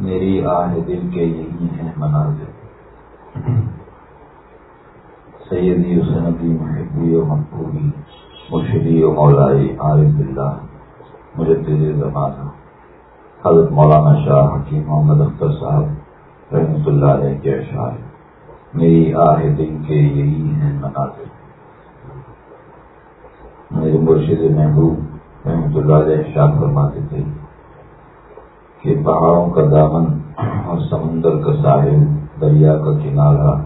میری آہ دل کے یہی ہیں مناظر سیدی حسنبی محبی و مقبوبی مرشدی و مولائی عارف اللہ مجدد زمانہ حضرت مولانا شاہ حکیم محمد اختر صاحب رحمۃ اللہ علیہ کے اشعار۔ میری آہ دل کے یہی ہیں مناظر۔ میرے مرشد محبوب رحمۃ اللہ علیہ اشار فرماتے تھے کہ پہاڑوں کا دامن اور سمندر کا ساحل، دریا کا کنارہ،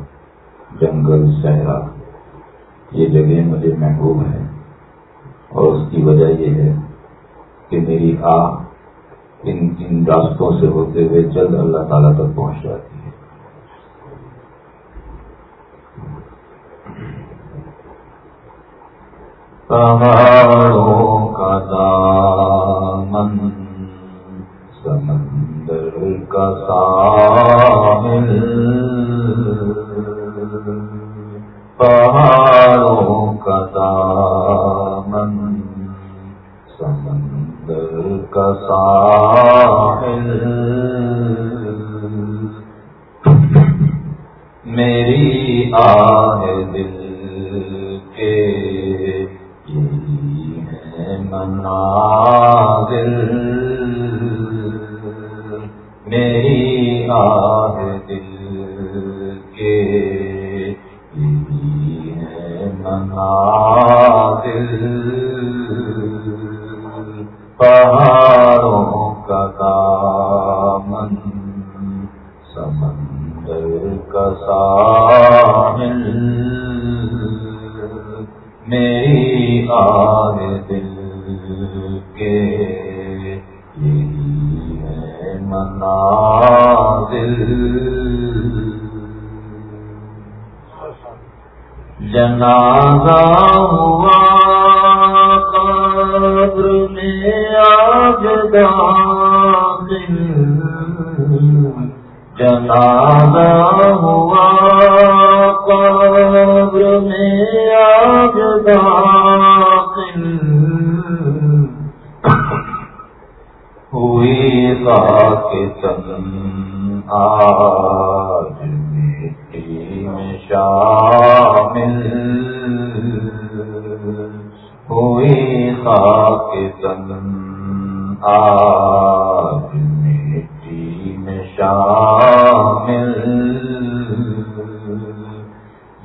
جنگل، صحرا، یہ جگہ مجھے محبوب ہے اور اس کی وجہ یہ ہے کہ میری آہ ان ان راستوں سے ہوتے ہوئے جلد اللہ تعالیٰ تک پہنچ جاتی ہے۔ پہاڑوں کا دامن سمندر کا سامل۔ پہاڑوں کا دامن سمندر کا ساحل۔ میری آہ دل کے منا دل میری آہ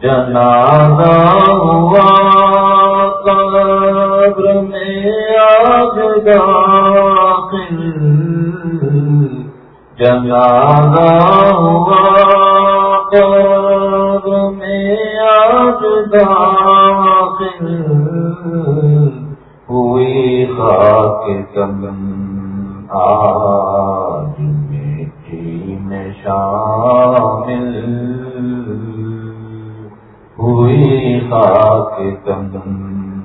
جنازہ ہوا قبر میں آج داخل جنازہ ہوا قبر میں آج داخل ہوئی خاک کمن آج میٹھی میں شامل ہوئی خاک کمن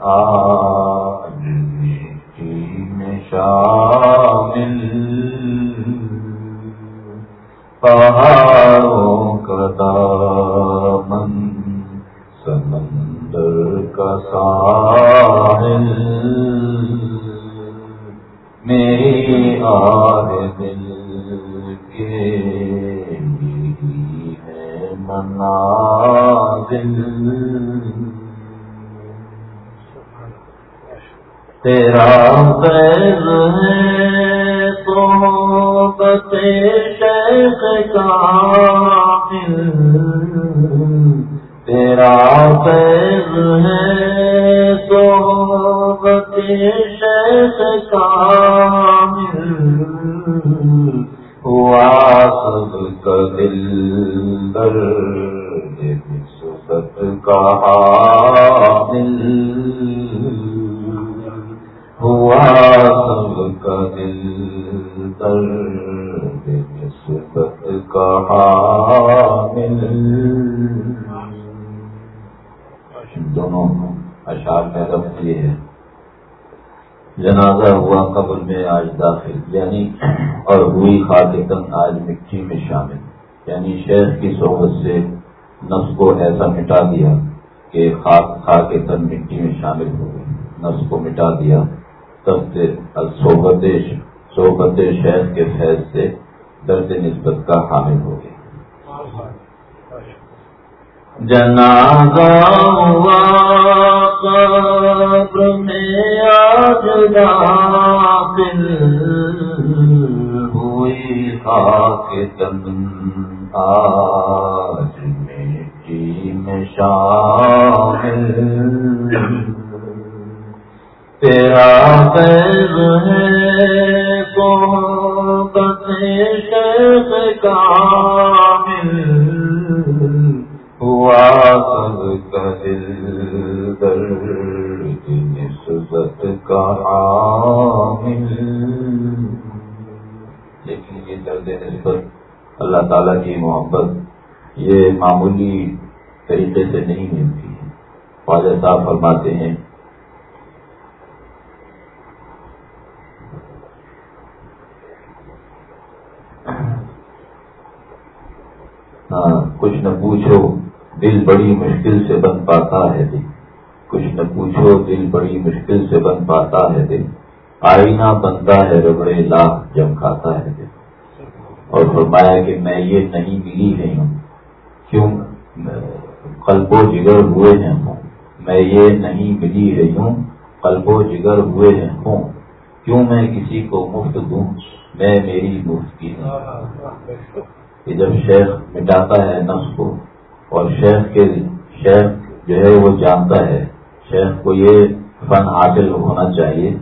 آج میٹھی میں شامل۔ پہاڑوں کا دامن سمندر کا ساحل۔ میری آہ تیرا فیض ہے تو بتے شیخ کامل تیرا فیض ہے تو بتے شیخ کامل ہوا سب کا دل در سبت کا ہوا سب کا دل درد نسبت کا حامل دونوں اشعار میں رفت یہ ہے جنازہ ہوا قبر میں آج داخل یعنی اور ہوئی خاطن آج مٹی میں شامل یعنی شہر کی صحبت سے نفس کو ایسا مٹا دیا کہ خاک کھا کے تن مٹی میں شامل ہو گئی نفس کو مٹا دیا۔ تب سے صحبت صحبت شہر کے فیض سے درد نسبت کا حامل ہو گیا جنازہ قبر میں آج ہوئی، خاک تن آج مٹی تیرا فیض ہے تو بتے شیخ کامل، ہوا سب کا دل درد نسبت کا عامل۔ لیکن یہ درد نسبت اللہ تعالیٰ کی محبت، یہ معمولی طریقے سے نہیں ملتی ہے خواجہ صاحب فرماتے ہیں۔ ہاں، کچھ نہ پوچھو، دل بڑی مشکل سے بن پاتا ہے دل۔ کچھ نہ پوچھو، دل بڑی مشکل سے بن پاتا ہے دل۔ آئینہ بنتا ہے ربڑے لاکھ جم کھاتا ہے دل۔ اور فرمایا کہ میں یہ نہیں ملی رہی ہوں۔ کیوں؟ قلب و جگر ہوئے ہیں ہوں۔ میں یہ نہیں ملی رہی ہوں قلب و جگر ہوئے ہیں ہوں۔ کیوں میں کسی کو مفت دوں؟ میں میری مفت کی ہوں۔ کہ جب شیخ مٹاتا ہے نفس کو، اور شیخ کے شیخ جو ہے وہ جانتا ہے، شیخ کو یہ فن حاصل ہونا چاہیے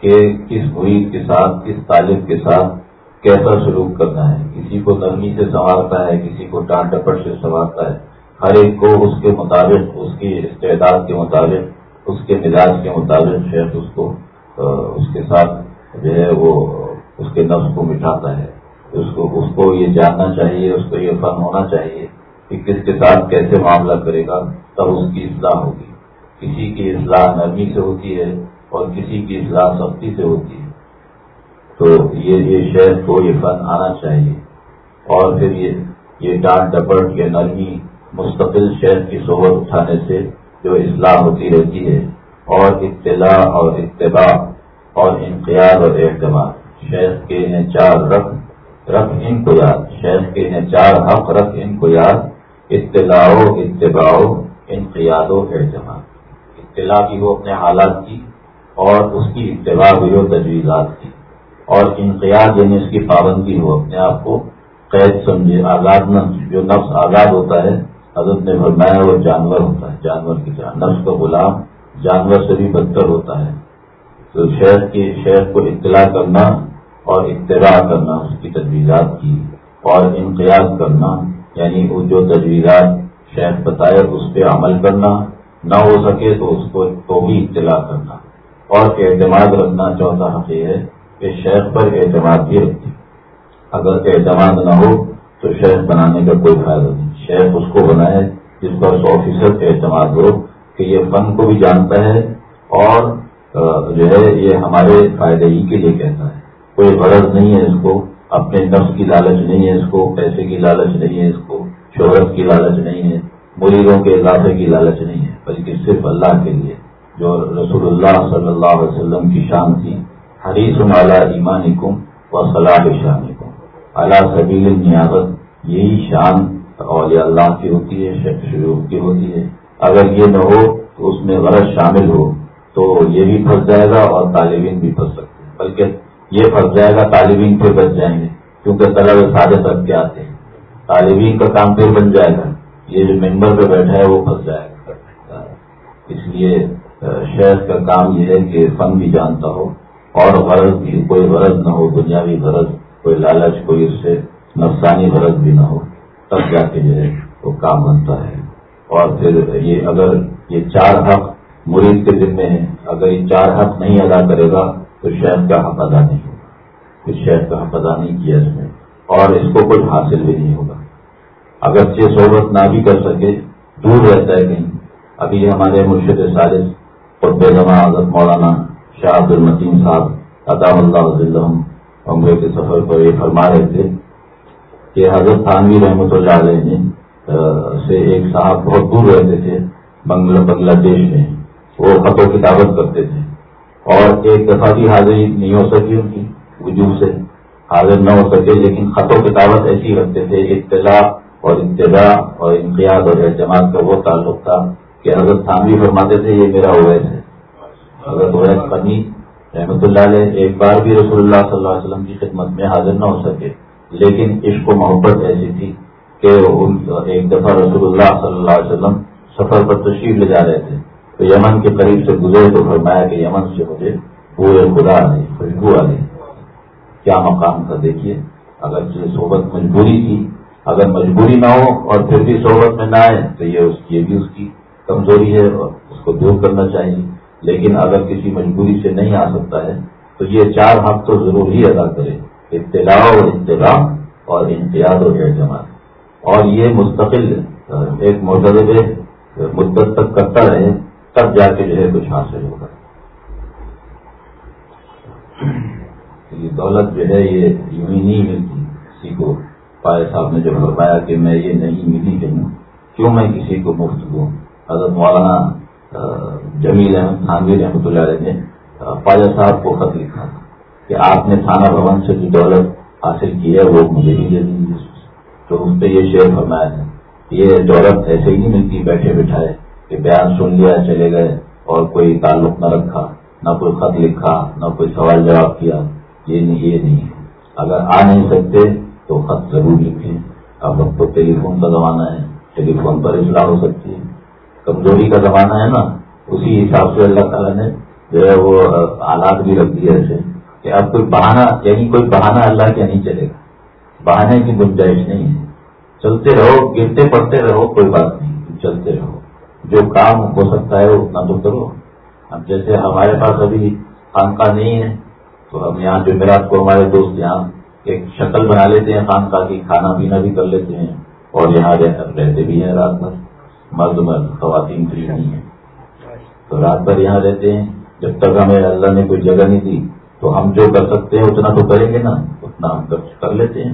کہ کس مرید کے ساتھ، کس طالب کے ساتھ کیسا سلوک کرنا ہے۔ کسی کو نرمی سے سنوارتا ہے، کسی کو ڈانٹ ڈپٹ سے سنوارتا ہے۔ ہر ایک کو اس کے مطابق، اس کی استعداد کے مطابق، اس کے مزاج کے مطابق شیخ اس کو اس کے ساتھ جو ہے وہ اس کے نفس کو مٹھاتا ہے۔ اس کو اس کو یہ جاننا چاہیے، اس کو یہ فن ہونا چاہیے کہ کس کے ساتھ کیسے معاملہ کرے گا، تب اس کی اصلاح ہوگی۔ کسی کی اصلاح نرمی سے ہوتی ہے اور کسی کی اصلاح سختی سے ہوتی ہے۔ تو یہ یہ شہر کو یہ فن آنا چاہیے۔ اور پھر یہ یہ ڈانٹ ڈپٹ یا نرمی مستقل شہر کی صحبت اٹھانے سے جو اصلاح ہوتی رہتی ہے، اور اطلاع اور اتباع اور انقیاد اور اعتماد۔ شہر کے ہیں چار رقم رکھ ان کو یاد۔ شیخ کے ہیں چار حق رکھ ان کو یاد۔ اطلاع اتباع انقیاد و اعتماد۔ اطلاع بھی ہو اپنے حالات کی اور اس کی اتباع بھی ہو تجویزات کی۔ اور انقیاد یعنی اس کی پابندی ہو، اپنے آپ کو قید سمجھے، آزاد نہ جو نفس آزاد ہوتا ہے حضرت نے فرمایا وہ جانور ہوتا ہے، جانور کی طرح۔ نفس کا غلام جانور سے بھی بدتر ہوتا ہے۔ تو شہر کی شہر کو اطلاع کرنا اور اتباع کرنا، اس کی تجویزات کی اور انقیاد کرنا یعنی وہ جو تجویزات شیخ بتائے اس پہ عمل کرنا۔ نہ ہو سکے تو اس کو تو بھی اطلاع کرنا۔ اور اعتماد رکھنا چاہتا حق یہ ہے کہ شیخ پر اعتماد بھی رکھتی اگر اعتماد نہ ہو تو شیخ بنانے کا کوئی فائدہ نہیں۔ شیخ اس کو بنائے، جس پر سو فیصد اعتماد ہو کہ یہ فن کو بھی جانتا ہے اور جو ہے یہ ہمارے فائدے ہی کے لیے کہتا ہے۔ کوئی غرض نہیں ہے اس کو، اپنے نفس کی لالچ نہیں ہے اس کو، پیسے کی لالچ نہیں ہے اس کو، شہرت کی لالچ نہیں ہے، مریضوں کے اضافے کی لالچ نہیں ہے، بلکہ صرف اللہ کے لیے۔ جو رسول اللہ صلی اللہ علیہ وسلم کی شان تھی۔ حریص اعلیٰ ایمان کم و صلاح شان کم اعلیٰ سبیل نیابت یہی شان اولیاء اللہ کی ہوتی ہے، شیخ شروع کی ہوتی ہے۔ اگر یہ نہ ہو تو اس میں غرض شامل ہو، تو یہ بھی پھنس جائے گا اور طالبین بھی پھنس سکتے ہیں۔ بلکہ یہ پھنس جائے گا، طالبین پھر بچ جائیں گے۔ کیونکہ طلب سادے سب کے آتے ہیں؟ طالبین کا کام پھر بن جائے گا۔ یہ جو ممبر پہ بیٹھا ہے، وہ پھنس جائے گا۔ اس لیے شہر کا کام یہ ہے کہ فن بھی جانتا ہو اور غرض بھی، کوئی غرض نہ ہو، دنیاوی غرض، کوئی لالچ، کوئی اس سے نفسانی غرض بھی نہ ہو۔ تب جا کے جو ہے وہ کام بنتا ہے۔ اور پھر یہ اگر یہ چار حق مرید کے ذمے ہیں، اگر یہ چار حق نہیں ادا کرے گا، تو شہد کا حق ادا نہیں ہوگا۔ پھر شہد کا حق ادا نہیں کیا اس نے۔ اور اس کو کچھ حاصل بھی نہیں ہوگا۔ اگر چھ صحبت نہ بھی کر سکے، دور رہتا ہے کہیں۔ ابھی ہمارے مرشد سالس خود زماں حضرت مولانا شاہ عبد المتین صاحب عطام اللہ عمرے کے سفر پر یہ فرما رہے تھے۔ کہ حضرت تھانوی رحمۃ اللہ علیہ نے سے ایک صاحب بہت دور رہتے تھے، بنگلہ دیش میں، وہ خطوں کی دعوت کرتے تھے۔ اور ایک دفعہ بھی حاضری نہیں ہو سکی ان کی وجوہ سے۔ حاضر نہ ہو سکے، لیکن خطوں کی دعوت ایسی رکھتے تھے، اطلاع اور ابتدا اور امتیاز اور اعتماد کا وہ تعلق تھا کہ حضرت تھانوی فرماتے تھے، یہ میرا اویس ہے۔ حضرت اویس پنی رحمۃ اللہ علیہ ایک بار بھی رسول اللہ صلی اللہ علیہ وسلم کی خدمت میں حاضر نہ ہو سکے۔ لیکن عشق و محبت ایسی تھی کہ ایک دفعہ رسول اللہ صلی اللہ علیہ وسلم سفر پر تشریف لے جا رہے تھے۔ تو یمن کے قریب سے گزرے تو فرمایا کہ یمن سے مجھے پورے خدا آ خوشبو آ گئی کیا مقام تھا دیکھیے۔ اگر صحبت مجبوری تھی اگر مجبوری نہ ہو اور پھر بھی صحبت میں نہ آئے، تو یہ اس کی بھی اس کی کمزوری ہے اور اس کو دور کرنا چاہیے۔ لیکن اگر کسی مجبوری سے نہیں آ سکتا ہے، تو یہ چار حق تو ضرور ہی ادا کرے۔ اطلاع اور انتظام اور امتیاز اور اعتماد اور یہ مستقل، ایک مدرب مدت تک کرتا رہے، تب جا کے جو ہے کچھ حاصل ہوگا۔ یہ دولت جو ہے، یہ یوں ہی نہیں ملتی کسی کو پائے صاحب نے جو فرمایا کہ میں یہ نہیں ملی کہیں کیوں میں کسی کو مفت دوں؟ حضرت مولانا جمیل احمد خانوی رحمۃ اللہ علیہ نے پاجا صاحب کو خط لکھا تھا۔ کہ آپ نے تھانہ بھون سے جو دولت حاصل کی ہے، وہ مجھے ہی دے دیجیے تو اس پہ یہ شعر فرمایا ہے یہ دولت ایسے ہی نہیں ملتی، بیٹھے بٹھائے، کہ بیان سن لیا، چلے گئے، اور کوئی تعلق نہ رکھا، نہ کوئی خط لکھا، نہ کوئی سوال جواب کیا۔ یہ نہیں یہ نہیں۔ ہے اگر آ نہیں سکتے تو خط ضرور لکھیں۔ اب اب تو ٹیلی فون کا زمانہ ہے۔ ٹیلی فون پر اصلاح ہو سکتی ہے۔ کمزوری کا زمانہ ہے نا، اسی حساب سے اللہ تعالیٰ نے جو ہے وہ، آلات بھی رکھ دیے ایسے۔ کہ اب کوئی بہانہ یعنی کوئی بہانہ اللہ کیا نہیں چلے گا۔ بہانے کی گنجائش نہیں ہے۔ چلتے رہو، گرتے پڑتے رہو، کوئی بات نہیں۔ چلتے رہو۔ جو کام ہو سکتا ہے اتنا تو کرو۔ اب جیسے ہمارے پاس ابھی خانقاہ نہیں ہے، تو ہم یہاں جمعرات کو ہمارے دوست یہاں ایک شکل بنا لیتے ہیں خانقاہ کی، کھانا پینا بھی کر لیتے ہیں۔ اور یہاں رہتے بھی ہیں رات بھر۔ مرد مرد، خواتین فری نہیں ہے تو رات بھر یہاں رہتے ہیں۔ جب تک ہمیں اللہ نے کوئی جگہ نہیں دی تو ہم جو کر سکتے ہیں اتنا تو کریں گے نا، اتنا ہم کر لیتے ہیں۔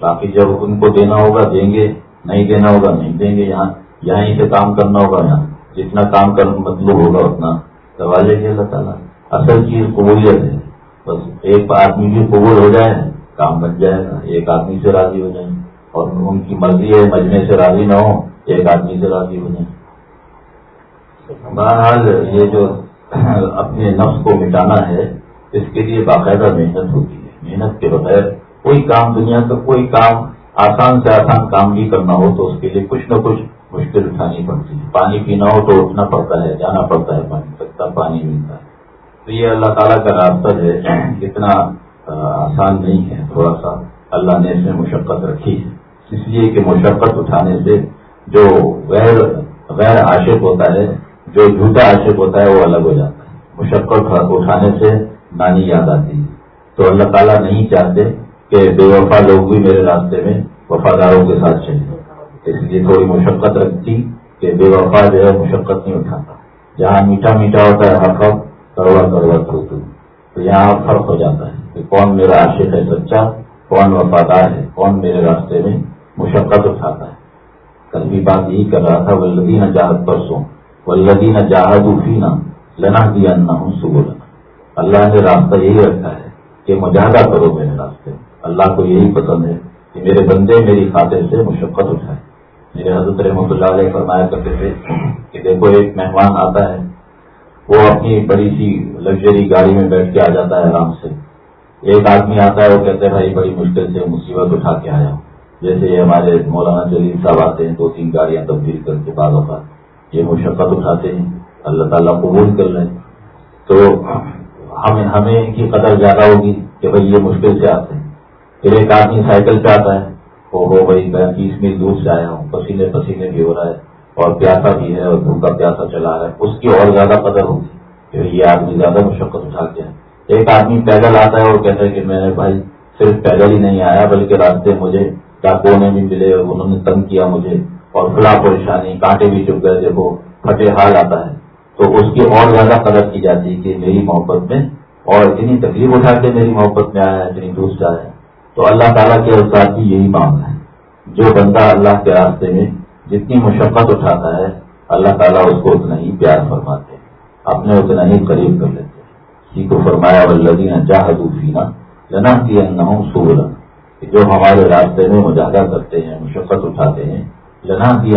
باقی جب ان کو دینا ہوگا دیں گے، نہیں دینا ہوگا نہیں دیں گے، یہاں یہیں سے کام کرنا ہوگا یہاں۔ جتنا کام کر مطلوب ہوگا اتنا دوا لے گے اللہ تعالیٰ۔ اصل چیز قبولیت ہے۔ بس ایک آدمی بھی قبول ہو جائے، کام بن جائے گا۔ ایک آدمی سے راضی ہو جائیں۔ اور ان کی مرضی ہے مجمے سے راضی نہ ہو، ایک آدمی سے راضی ہو جائیں۔ بہرحال یہ جو اپنے نفس کو مٹانا ہے اس کے لیے باقاعدہ محنت ہوتی ہے۔ محنت کے بغیر کوئی کام دنیا کا کوئی کام آسان سے آسان کام بھی کرنا ہو تو اس کے لیے کچھ نہ کچھ مشکل اٹھانی پڑتی ہے۔ پانی پینا ہو تو اٹھنا پڑتا ہے، جانا پڑتا ہے پانی تک پانی ملتا ہے۔ تو یہ اللہ تعالیٰ کا راستہ ہے، اتنا آسان نہیں ہے، تھوڑا سا اللہ نے اس میں مشقت رکھی ہے۔ اس لیے کہ مشقت اٹھانے سے جو غیر غیر عاشق ہوتا ہے، جو جھوٹا عاشق ہوتا ہے، وہ الگ ہو جاتا ہے۔ مشقت اٹھانے سے نانی یاد آتی۔ ہے تو اللہ تعالیٰ نہیں چاہتے کہ بے وفا لوگ بھی میرے راستے میں وفاداروں کے ساتھ چلے۔ اس لیے تھوڑی مشقت رکھتی کہ بے وفا جو ہے مشقت نہیں اٹھاتا۔ جہاں میٹھا میٹھا ہوتا ہے، ہر کروڑ کروڑ ہوتی تو یہاں فرق ہو جاتا ہے کہ کون میرا عاشق ہے سچا، کون وفادار ہے، کون میرے راستے میں مشقت اٹھاتا ہے۔ کل بھی بات یہی کر رہا تھا ولدی نہ جاہد پرسوں ولدی نہ جاہد افی نہ لنا دیا نہ ہوں اللہ نے راستہ یہی رکھا ہے کہ مجاہدہ کرو میرے راستے اللہ کو یہی پسند ہے کہ میرے بندے میری خاطر سے مشقت اٹھائے میرے حضرت رحمۃ اللہ علیہ فرمایا کرتے تھے کہ دیکھو، ایک مہمان آتا ہے، وہ اپنی بڑی سی لگژری گاڑی میں بیٹھ کے آ جاتا ہے آرام سے۔ ایک آدمی آتا ہے، وہ کہتے ہیں بھائی، بڑی مشکل سے مصیبت اٹھا کے آیا ہوں۔ جیسے یہ ہمارے مولانا جلیل صاحب آتے ہیں، دو تین گاڑیاں تبدیل کر کے بعض اوقات یہ مشقت اٹھاتے ہیں۔ اللہ تعالیٰ قبول کر رہے ہیں تو ہمیں ہمیں ان کی قدر زیادہ ہوگی کہ بھائی یہ مشکل سے آتے ہیں۔ پھر ایک آدمی سائیکل پہ آتا ہے۔ وہ ہو بھائی، میں تیس میل دور سے آیا ہوں۔ پسینے پسینے بھی ہو رہا ہے اور پیاسا بھی ہے اور بھوکا پیاسا چلا رہا ہے۔ اس کی اور زیادہ قدر ہوگی کہ یہ آدمی زیادہ مشقت اٹھا کے ہے ایک آدمی پیدل آتا ہے اور کہتا ہے کہ میں نے بھائی صرف پیدل ہی نہیں آیا، بلکہ راستے مجھے ڈاکو نے بھی ملے انہوں نے تنگ کیا مجھے اور کھلا پریشانی، کانٹے بھی چپ گئے۔ دیکھو، پھٹے حال آتا ہے۔ تو اس کی اور زیادہ قدر کی جاتی ہے کہ میری محبت میں اور اتنی تکلیف اٹھا کے میری محبت میں آیا ہے، اتنی دوست آیا ہے تو اللہ تعالیٰ کے استاد کی یہی معاملہ ہے۔ جو بندہ اللہ کے راستے میں جتنی مشقت اٹھاتا ہے، اللہ تعالیٰ اس کو اتنا ہی پیار فرماتے ہیں۔ اپنے اتنا ہی قریب کر لیتے ہیں۔ اسی کو فرمایا ولدین جاہدوفینا جنا کی ان سبلا جو ہمارے راستے میں مجاہدہ کرتے ہیں، مشقت اٹھاتے ہیں جنا کی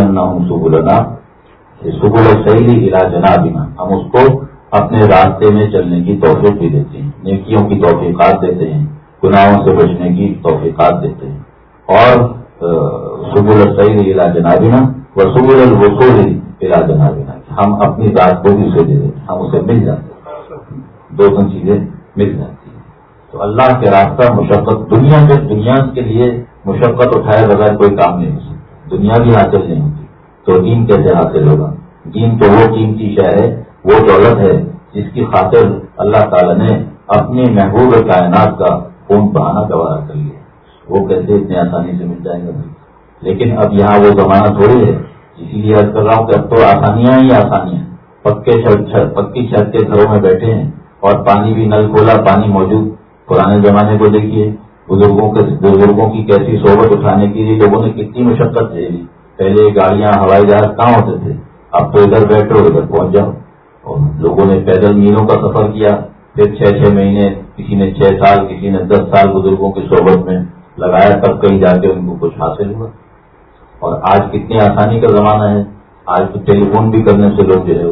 ان سبلنا سبل صحیح علاج جنا بنا ہم اس کو اپنے راستے میں چلنے کی توفیق بھی دیتے ہیں۔ نیکیوں کی توفیقات دیتے ہیں۔ گناہوں سے بچنے کی توفیقات دیتے ہیں۔ اور سبول صحیح علاج جنابینا و سبول الوصول علاج جنابینا ہم اپنی ذات کو بھی اسے دے دیتے ہم اسے مل جاتے ہیں۔ دو تین چیزیں مل جاتی ہیں۔ تو اللہ کے راستہ مشقت دنیا کے دنیا کے لیے مشقت اٹھائے بغیر کوئی کام نہیں ہو سکتا۔ دنیا بھی حاصل نہیں ہوتی۔ تو دین کیسے حاصل ہوگا دین تو وہ قیمتی شہ ہے، وہ دولت ہے، جس کی خاطر اللہ تعالی نے اپنی محبوب کائنات کا خون بہانا گوارا کر لیا۔ وہ کیسے اتنی آسانی سے مل جائیں گے؟ لیکن اب یہاں وہ زمانہ تھوڑی ہے، اسی لیے کر رہا ہوں کہ اب تو آسانیاں ہی آسانیاں پکے پکی چھت کے گھروں میں بیٹھے ہیں اور پانی بھی نل کھولا، پانی موجود۔ پرانے زمانے کو دیکھیے، بزرگوں کے، بزرگوں کی کیسی صحبت اٹھانے کے لیے لوگوں نے کتنی مشقت جھیلی۔ پہلے گاڑیاں ہوائی جہاز کہاں ہوتے تھے؟ اب تو ادھر بیٹھو ادھر پہنچ جاؤ۔ لوگوں نے پیدل میلوں کا سفر کیا۔ پھر چھ چھ مہینے کسی نے چھ سال، کسی نے دس سال بزرگوں کی صحبت میں لگایا۔ تب کہیں جا کے ان کو کچھ حاصل ہوا۔ اور آج کتنی آسانی کا زمانہ ہے۔ آج تو ٹیلی فون بھی کرنے سے لوگ جو ہے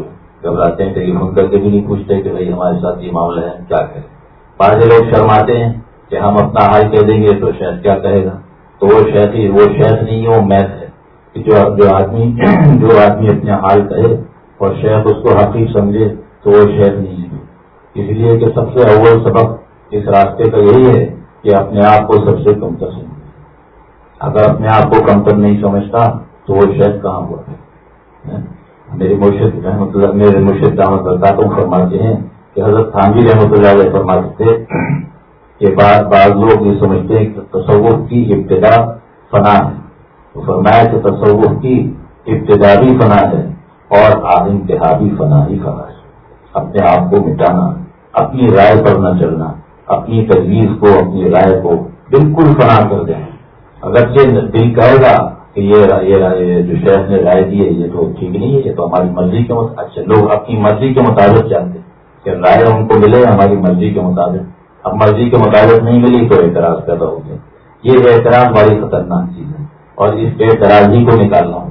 گھبراتے ہیں۔ ٹیلی فون کر کے بھی نہیں پوچھتے کہ بھائی ہمارے ساتھ یہ معاملہ ہے کیا کریں؟ بعض لوگ شرماتے ہیں کہ ہم اپنا حال کہہ دیں گے تو شہد کیا کہے گا؟ تو وہ شہد وہ شہد نہیں ہے وہ میتھ ہے۔ جو آدمی جو آدمی اپنے حال کہے اور شیخ اس کو حقیق سمجھے تو وہ شیخ نہیں ہے۔ اس لیے کہ سب سے اول سبق اس راستے کا یہی ہے کہ اپنے آپ کو سب سے کمتر سمجھے۔ اگر اپنے آپ کو کمتر نہیں سمجھتا تو وہ شیخ کہاں ہوا ہے۔ ہاں؟ میری مرشد رحمۃ اللہ، میرے مرشد دامت برکاتوں فرماتے ہیں کہ حضرت خانوی رحمۃ اللہ علیہ فرماتے تھے کہ بعض لوگ یہ سمجھتے ہیں کہ تصور کی ابتدا فنا ہے۔ تو فرمایا کہ تصور کی ابتدا بھی فنا ہے اور انتہا بھی فنا ہی فنا ہے۔ اپنے آپ کو مٹانا، اپنی رائے پر نہ چلنا، اپنی تجویز کو، اپنی رائے کو بالکل فنا کر دیں۔ اگرچہ دل کہے گا کہ یہ جو شہر نے رائے دی ہے، یہ تو ٹھیک نہیں ہے، یہ تو ہماری مرضی کے مطابق۔ اچھا لوگ اپنی مرضی کے مطابق جانتے کہ رائے ان کو ملے، ہماری مرضی کے مطابق۔ اب مرضی کے مطابق نہیں ملی تو اعتراض پیدا ہو گیا۔ یہ اعتراض بڑی خطرناک چیز ہے۔ اور اس اعتراض ہی کو نکالنا ہوں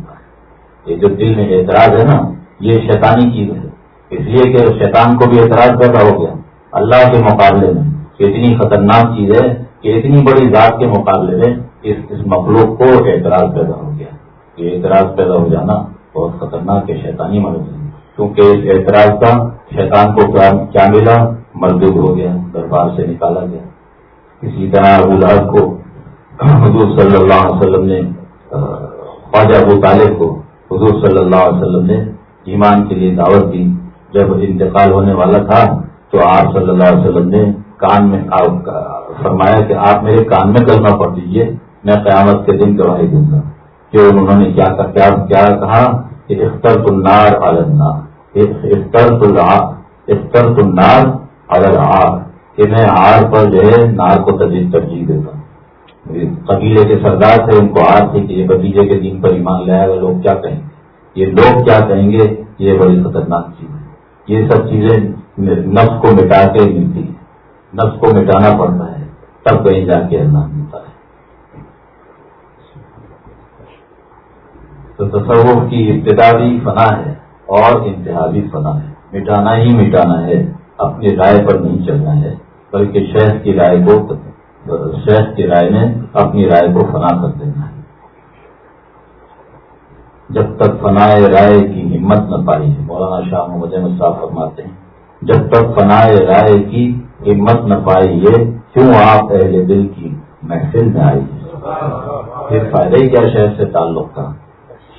یہ جو دل میں اعتراض ہے نا، یہ شیطانی چیز ہے۔ اس لیے کہ شیطان کو بھی اعتراض پیدا ہو گیا۔ اللہ کے مقابلے میں اتنی خطرناک چیز ہے کہ اتنی بڑی ذات کے مقابلے میں اس اس مخلوق کو اعتراض پیدا ہو گیا۔ یہ اعتراض پیدا ہو جانا بہت خطرناک ہے، شیطانی مرض ہے۔ کیونکہ اس اعتراض کا شیطان کو کیا ملا؟ مردود ہو گیا، دربار سے نکالا گیا۔ اسی طرح ابو لہب کو حضور صلی اللہ علیہ وسلم نے خواجہ ابو طالب کو حضور صلی اللہ علیہ وسلم نے ایمان کے لیے دعوت دی۔ جب انتقال ہونے والا تھا تو آپ صلی اللہ علیہ وسلم نے کان میں فرمایا کہ آپ میرے کان میں کلمہ پڑھ دیجیے میں قیامت کے دن گواہی دوں گا کہ انہوں نے کیا کیا کہا؟ کہ اختر النار النار۔ اختر اختر النار الار کہ میں آر پر جو ہے نار کو ترجیح ترجیح دیتا ہوں۔ قبیلے کے سردار تھے، ان کو آج تھے کہ یہ بتیجے کے دن پر ایمان لے آئے، لوگ کیا کہیں؟ گے یہ لوگ کیا کہیں گے؟ یہ بڑی خطرناک چیز ہے۔ یہ سب چیزیں نفس کو مٹا کے ملتی ہیں۔ نفس کو مٹانا پڑتا ہے۔ تب کہیں جا کے اللہ ملتا ہے۔ تو تصور کی ابتدا بھی فنا ہے اور انتہا بھی فنا ہے۔ مٹانا ہی مٹانا ہے، اپنی رائے پر نہیں چلنا ہے، بلکہ شہر کی رائے کو شیخ کی رائے میں اپنی رائے کو فنا کر دینا ہے۔ جب تک فنا رائے کی ہمت نہ پائی مولانا شاہ محمد احمد صاحب فرماتے ہیں، جب تک فنا رائے کی ہمت نہ پائی ہے، کیوں آپ اہل دل کی محفل میں آئی پھر فائدہ ہی کیا شہر سے تعلق کا؟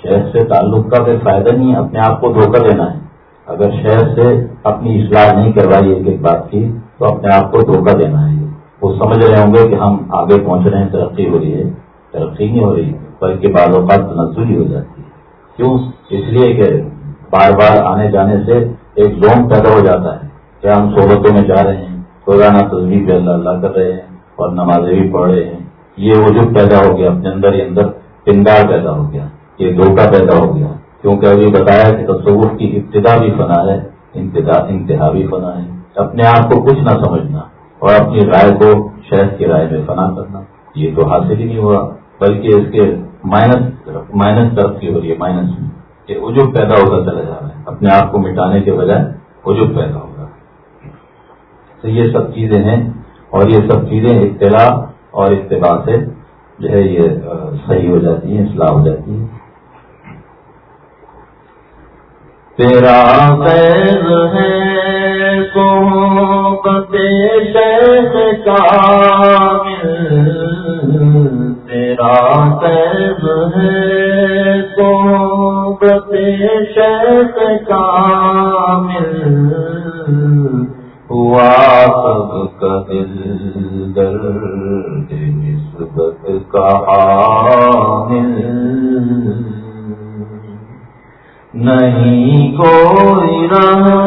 شہر سے تعلق کا پھر فائدہ نہیں، اپنے آپ کو دھوکہ دینا ہے۔ اگر شہر سے اپنی اصلاح نہیں کروائی ایک بات کی، تو اپنے آپ کو دھوکہ دینا ہے۔ وہ سمجھ رہے ہوں گے کہ ہم آگے پہنچ رہے ہیں، ترقی ہو رہی ہے، ترقی نہیں ہو رہی، بلکہ بعض اوقات تنزلی ہو جاتی ہے۔ کیوں؟ اس لیے کہ بار بار آنے جانے سے ایک زوم پیدا ہو جاتا ہے کیا ہم صحبتوں میں جا رہے ہیں، روزانہ تصویر پہ اللہ اللہ کر رہے ہیں اور نمازیں بھی پڑھ رہے ہیں۔ یہ وجود پیدا ہو گیا، اپنے اندر ہی اندر پنڈار پیدا ہو گیا، یہ دھوکہ پیدا ہو گیا۔ کیونکہ ابھی بتایا کہ تصور کی ابتدا بھی فنا ہے انتہا بھی فنا ہے۔ اپنے آپ کو کچھ نہ سمجھنا۔ اور اپنی رائے کو شہد کی رائے میں فنا کرنا۔ یہ تو حاصل ہی نہیں ہوا، بلکہ اس کے مائنس مائنس طرف کی ہو رہی ہے، مائنس میں۔ یہ عجب پیدا ہوتا چلا جا رہا ہے۔ اپنے آپ کو مٹانے کے بجائے عجب پیدا ہوگا۔ تو یہ سب چیزیں ہیں اور یہ سب چیزیں اطلاع اور اتباع سے جو ہے یہ صحیح ہو جاتی ہیں، اصلاح ہو جاتی ہیں۔ تیرا خیر ہے۔ شیخ کامل تیرا خیر ہے؟ شیخ کامل ہوا سب کا دل درد نسبت کا حامل نہیں کوئی رابر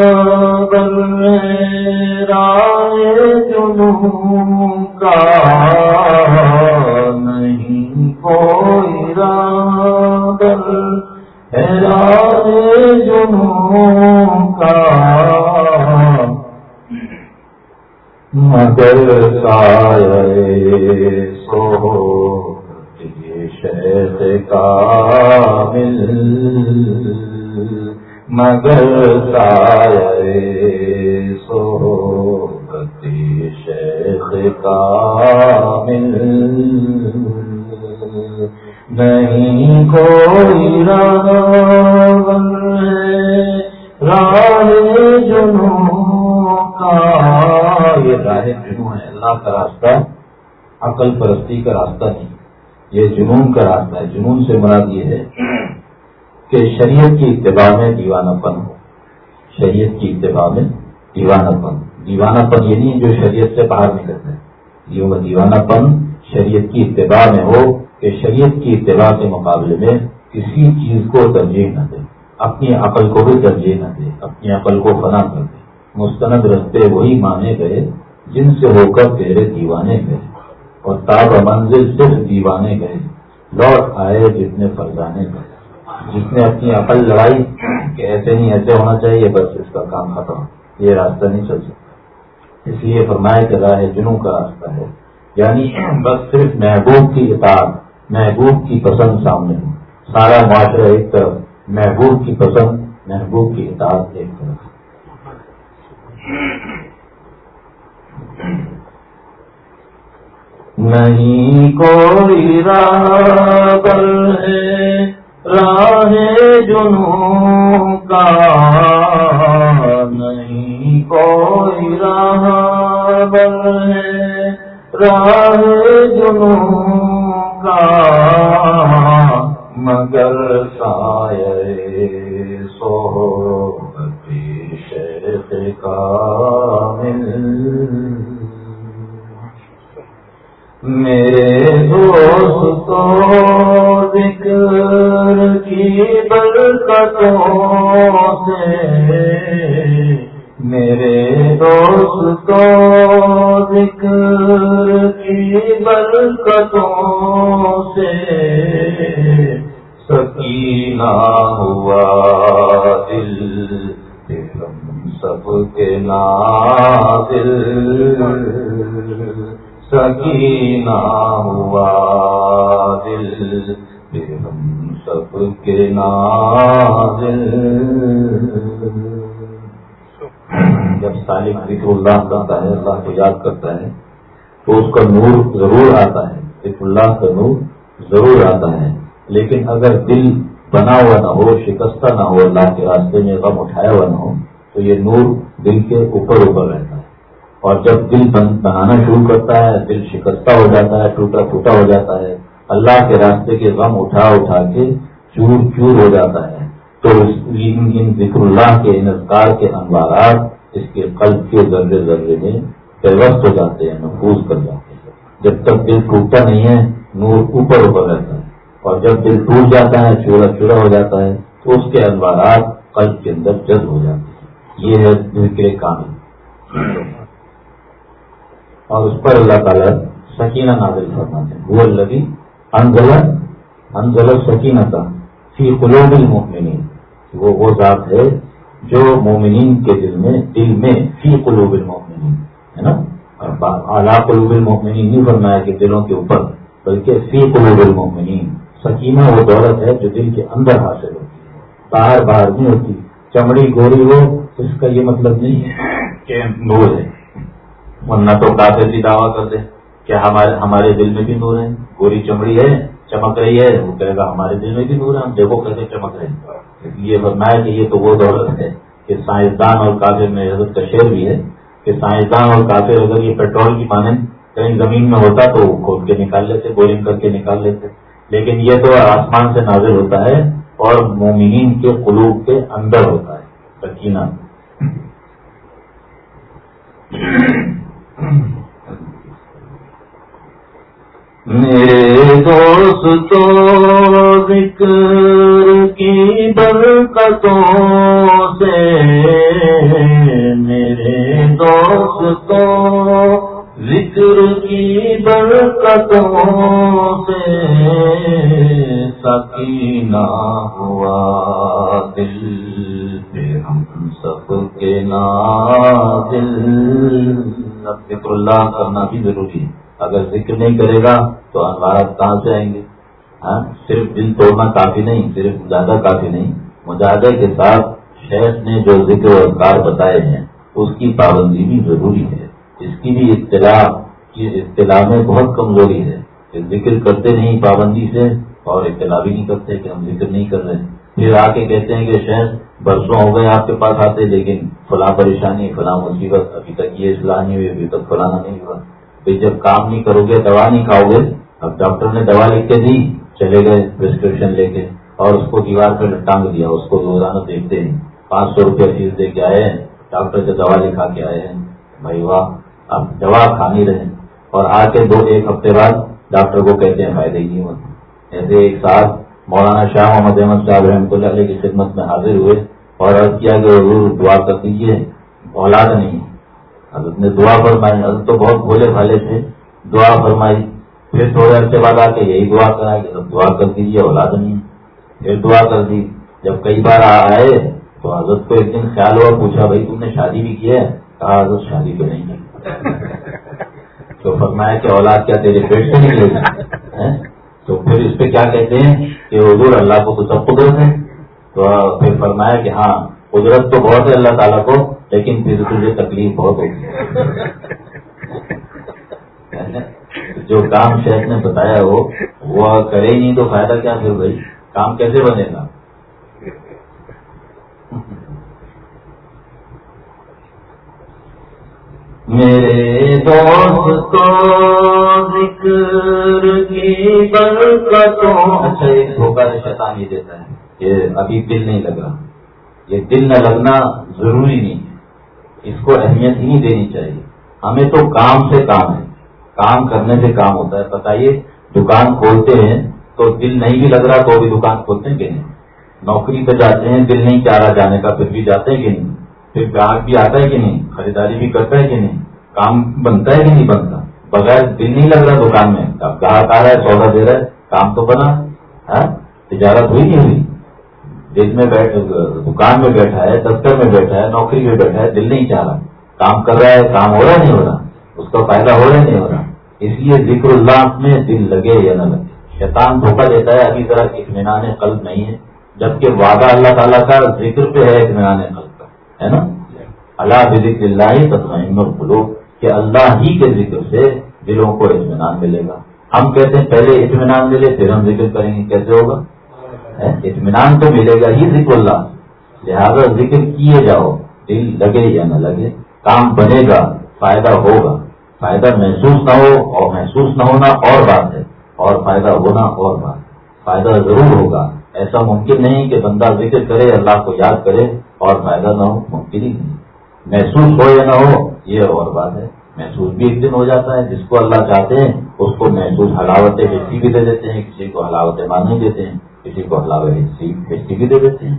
مگر سائے شیخ کامل نہیں کوئی راہ جنوں کا یہ راہ جنوں ہے، اللہ کا راستہ، عقل پرستی کا راستہ نہیں۔ یہ جنون کا راستہ ہے۔ جنون سے مراد یہ ہے کہ شریعت کی اتباع میں دیوانہ پن ہو۔ شریعت کی اتباع میں دیوانہ پن۔ دیوانہ پن یہ نہیں جو شریعت سے باہر نکلتا ہے۔ دیوانہ پن شریعت کی اتباع میں ہو کہ شریعت کی اتباع کے مقابلے میں کسی چیز کو ترجیح نہ دے۔ اپنی عقل کو بھی ترجیح نہ دے۔ اپنی عقل کو فنا کر دے۔ مستند رستے وہی مانے گئے جن سے ہو کر تیرے دیوانے گئے۔ اور تاب منزل صرف دیوانے گئے۔ لوٹ آئے جتنے فرزانے گئے۔ جس نے اپنی عقل لڑائی کہ ایسے نہیں ایسے ہونا چاہیے، بس اس کا کام ختم۔ یہ راستہ نہیں چل سکتا۔ اس لیے فرمایا کہ راہ جنوں کا راستہ ہے۔ یعنی بس صرف محبوب کی اطاعت، محبوب کی پسند سامنے سارا معاشرہ ایک طرف، محبوب کی پسند، محبوب کی اطاعت ایک طرف۔ نہیں کوئی راہ ہے۔ راہ جنوں کا نہیں کوئی راہ بل ہے۔ راہ جنوں کا مگر سائے سو شیخ کا مل میرے دوست تو ذکر کی برکتوں سے، میرے دوست تو ذکر کی برکتوں سے، سکینہ ہوا دل سب کے نادل سکینہ ہوا دل ہم سب کے نازل۔ جب سالک ذکر اللہ کرتا ہے، اللہ کو یاد کرتا ہے، تو اس کا نور ضرور آتا ہے۔ ذکر اللہ کا نور ضرور آتا ہے۔ لیکن اگر دل بنا ہوا نہ ہو، شکستہ نہ ہو، اللہ کے راستے میں غم اٹھایا ہوا نہ ہو، تو یہ نور دل کے اوپر اوپر رہتا ہے۔ اور جب دل بنانا شروع کرتا ہے، دل شکستہ ہو جاتا ہے ٹوٹا ٹوٹا ہو جاتا ہے، اللہ کے راستے کے غم اٹھا اٹھا کے چور چور ہو جاتا ہے۔ تو ان ذکر اللہ کے انسکار کے انوارات اس کے قلب کے ذرے ذرے میں پیوست ہو جاتے ہیں، محفوظ کر جاتے ہیں۔ جب تک دل ٹوٹتا نہیں ہے، نور اوپر اوپر رہتا ہے۔ اور جب دل ٹوٹ جاتا ہے، چورا چورا ہو جاتا ہے، تو اس کے انوارات قلب کے اندر جذب ہو جاتی ہے یہ ہے ذکر کامل۔ اور اس پر اللہ تعالیٰ سکینہ نازل فرماتے ہیں۔ وہ لگی انزل انزل سکینہ تھا فی قلوب المؤمنین۔ وہ وہ ذات ہے جو مومنین کے دل میں دل میں فی قلوب المؤمنین، ہے نا؟ اعلیٰ قلوب المؤمنین نہیں فرمایا کہ دلوں کے اوپر، بلکہ فی قلوب المؤمنین۔ سکینہ وہ دولت ہے جو دل کے اندر حاصل ہوتی ہے۔ باہر باہر نہیں ہوتی، چمڑی گوری ہو، اس کا یہ مطلب نہیں ہے کہ نور ہے۔ ورنہ تو کافی بھی دعویٰ کر دے کہ ہمارے ہمارے دل میں بھی نور ہے، گوری چمڑی ہے، چمک رہی ہے، وہ کہے گا ہمارے دل میں بھی نور ہے، ہم دیکھو کیسے چمک رہے ہیں۔ یہ فرمایا کہ یہ تو وہ دولت ہے کہ سائنسدان اور کافی میں حضرت کا شعر بھی ہے کہ سائنسدان اور کافی اگر یہ پیٹرول کی مانند کہیں زمین میں ہوتا تو وہ کھود کے نکال لیتے بورنگ کر کے نکال لیتے۔ لیکن یہ تو آسمان سے نازل ہوتا ہے اور مومنین کے قلوب کے اندر ہوتا ہے، سکینہ۔ میرے دوست تو ذکر کی برکتوں سے میرے دوست تو ذکر کی برکتوں سے سکینہ ہوا دل پہ، ہم سب کے نا دل ذکر اللہ کرنا بھی ضروری ہے۔ اگر ذکر نہیں کرے گا تو انوارات کہاں سے آئیں گے؟ ہاں؟ صرف دل توڑنا کافی نہیں، صرف زیادہ کافی نہیں۔ مجاہدے کے ساتھ شیخ نے جو ذکر اور کار بتائے ہیں، اس کی پابندی بھی ضروری ہے۔ اس کی بھی اطلاع کی اطلاع میں بہت کمزوری ہے کہ ذکر کرتے نہیں پابندی سے اور اطلاع بھی نہیں کرتے کہ ہم ذکر نہیں کر رہے۔ پھر آ کے کہتے ہیں کہ شہر برسوں ہو گئے آپ کے پاس آتے، لیکن فلاں پریشانی، فلاں مصیبت، ابھی تک یہ اصلاح نہیں ہوئی، ابھی تک فلانا نہیں ہوا۔ جب کام نہیں کرو گے، دوا نہیں کھاؤ گے، اب ڈاکٹر نے دوا لکھ کے دی، چلے گئے پرسکرپشن لے کے، اور اس کو دیوار پہ ٹانگ دیا، اس کو روزانہ دیکھتے ہیں۔ پانچ سو روپیہ فیس دے کے آئے ہیں، ڈاکٹر سے دوا لکھا کے آئے ہیں۔ بھائی واہ، اب دوا کھا نہیں رہے اور آ کے دو ایک ہفتے بعد ڈاکٹر کو کہتے ہیں فائدے ہی نہیں ہوتے ایسے ایک ساتھ مولانا شاہ محمد احمد صاحب رحمۃ اللہ علیہ کی خدمت میں حاضر ہوئے اور عرض کیا کہ حضور دعا کر دیجیے اولاد نہیں حضرت نے دعا فرمائی حضرت تو بہت بھولے بھالے تھے۔ دعا فرمائی۔ پھر تھوڑے عرصے بعد آ کے یہی دعا کرا کہ دعا کر دیجیے اولاد نہیں پھر دعا کر دی۔ جب کئی بار آئے تو حضرت کو ایک دن خیال ہوا پوچھا بھائی تم نے شادی بھی کی ہے؟ کہا حضرت شادی تو نہیں کی تو فرمایا کہ اولاد کیا تیرے پیٹ سے نکلے گا تو پھر اس پہ کیا کہتے ہیں کہ حضور اللہ کو تو سب قدرت ہے۔ تو پھر فرمایا کہ ہاں قدرت تو بہت ہے اللہ تعالیٰ کو، لیکن پھر تجھے تکلیف بہت ہوگی جو کام شہر نے بتایا ہو وہ کرے نہیں تو فائدہ کیا پھر بھائی؟ کام کیسے بنے گا؟ میرے دوست ذکر کی برکتوں اچھا ایک دھوکہ شیطان یہ دیتا ہے کہ ابھی دل نہیں لگ رہا۔ یہ دل نہ لگنا ضروری نہیں ہے۔ اس کو اہمیت ہی نہیں دینی چاہیے۔ ہمیں تو کام سے کام ہے۔ کام کرنے سے کام ہوتا ہے۔ بتائیے، دکان کھولتے ہیں تو دل نہیں بھی لگ رہا تو بھی دکان کھولتے ہیں کہ نہیں؟ نوکری پہ جاتے ہیں، دل نہیں چاہ رہا جانے کا، پھر بھی جاتے ہیں کہ نہیں؟ پھر گاہک بھی آتا ہے کہ نہیں؟ خریداری بھی کرتا ہے کہ نہیں؟ کام بنتا ہے کہ نہیں بنتا؟ بغیر دل نہیں لگ رہا دکان میں۔ گاہک آ رہا ہے، سودا دے رہا ہے، کام تو بنا ہاں؟ تجارت ہوئی نہیں ہوئی۔ دل میں بیٹھ، دکان میں بیٹھا ہے، دفتر میں بیٹھا ہے، نوکری میں بیٹھا ہے، دل نہیں چاہ رہا۔ کام کر رہا ہے، کام ہو رہا نہیں ہو رہا۔ اس کا فائدہ ہو رہا نہیں ہو رہا۔ اس لیے ذکر اللہ میں دل لگے یا نہ لگے۔ شیطان دھوکہ دیتا ہے، ابھی طرح اطمینان قلب نہیں ہے۔ جبکہ وعدہ اللہ تعالیٰ کا ذکر پہ ہے، اطمینان قلب۔ ہے نا؟ اللہ بکر اللہ تطمئن کہ اللہ ہی کے ذکر سے دلوں کو اطمینان ملے گا۔ ہم کہتے ہیں پہلے اطمینان ملے، پھر ہم ذکر کریں گے، کیسے ہوگا؟ اطمینان تو ملے گا ہی ذکر اللہ لہٰذا ذکر کیے جاؤ، دل لگے یا نہ لگے، کام بنے گا، فائدہ ہوگا۔ فائدہ محسوس نہ ہو اور محسوس نہ ہونا اور بات ہے، اور فائدہ ہونا اور بات۔ فائدہ ضرور ہوگا۔ ایسا ممکن نہیں کہ بندہ ذکر کرے، اللہ کو یاد کرے اور فائدہ نہ ہو، ممکن ہی نہیں۔ محسوس ہو یا نہ ہو، یہ اور بات ہے۔ محسوس بھی ایک دن ہو جاتا ہے، جس کو اللہ چاہتے ہیں، اس کو محسوس حلاوتیں بھی دے دیتے ہیں، کسی کو حلاوت مان نہیں دیتے ہیں، کسی کو اللہ بھی دے دیتے ہیں۔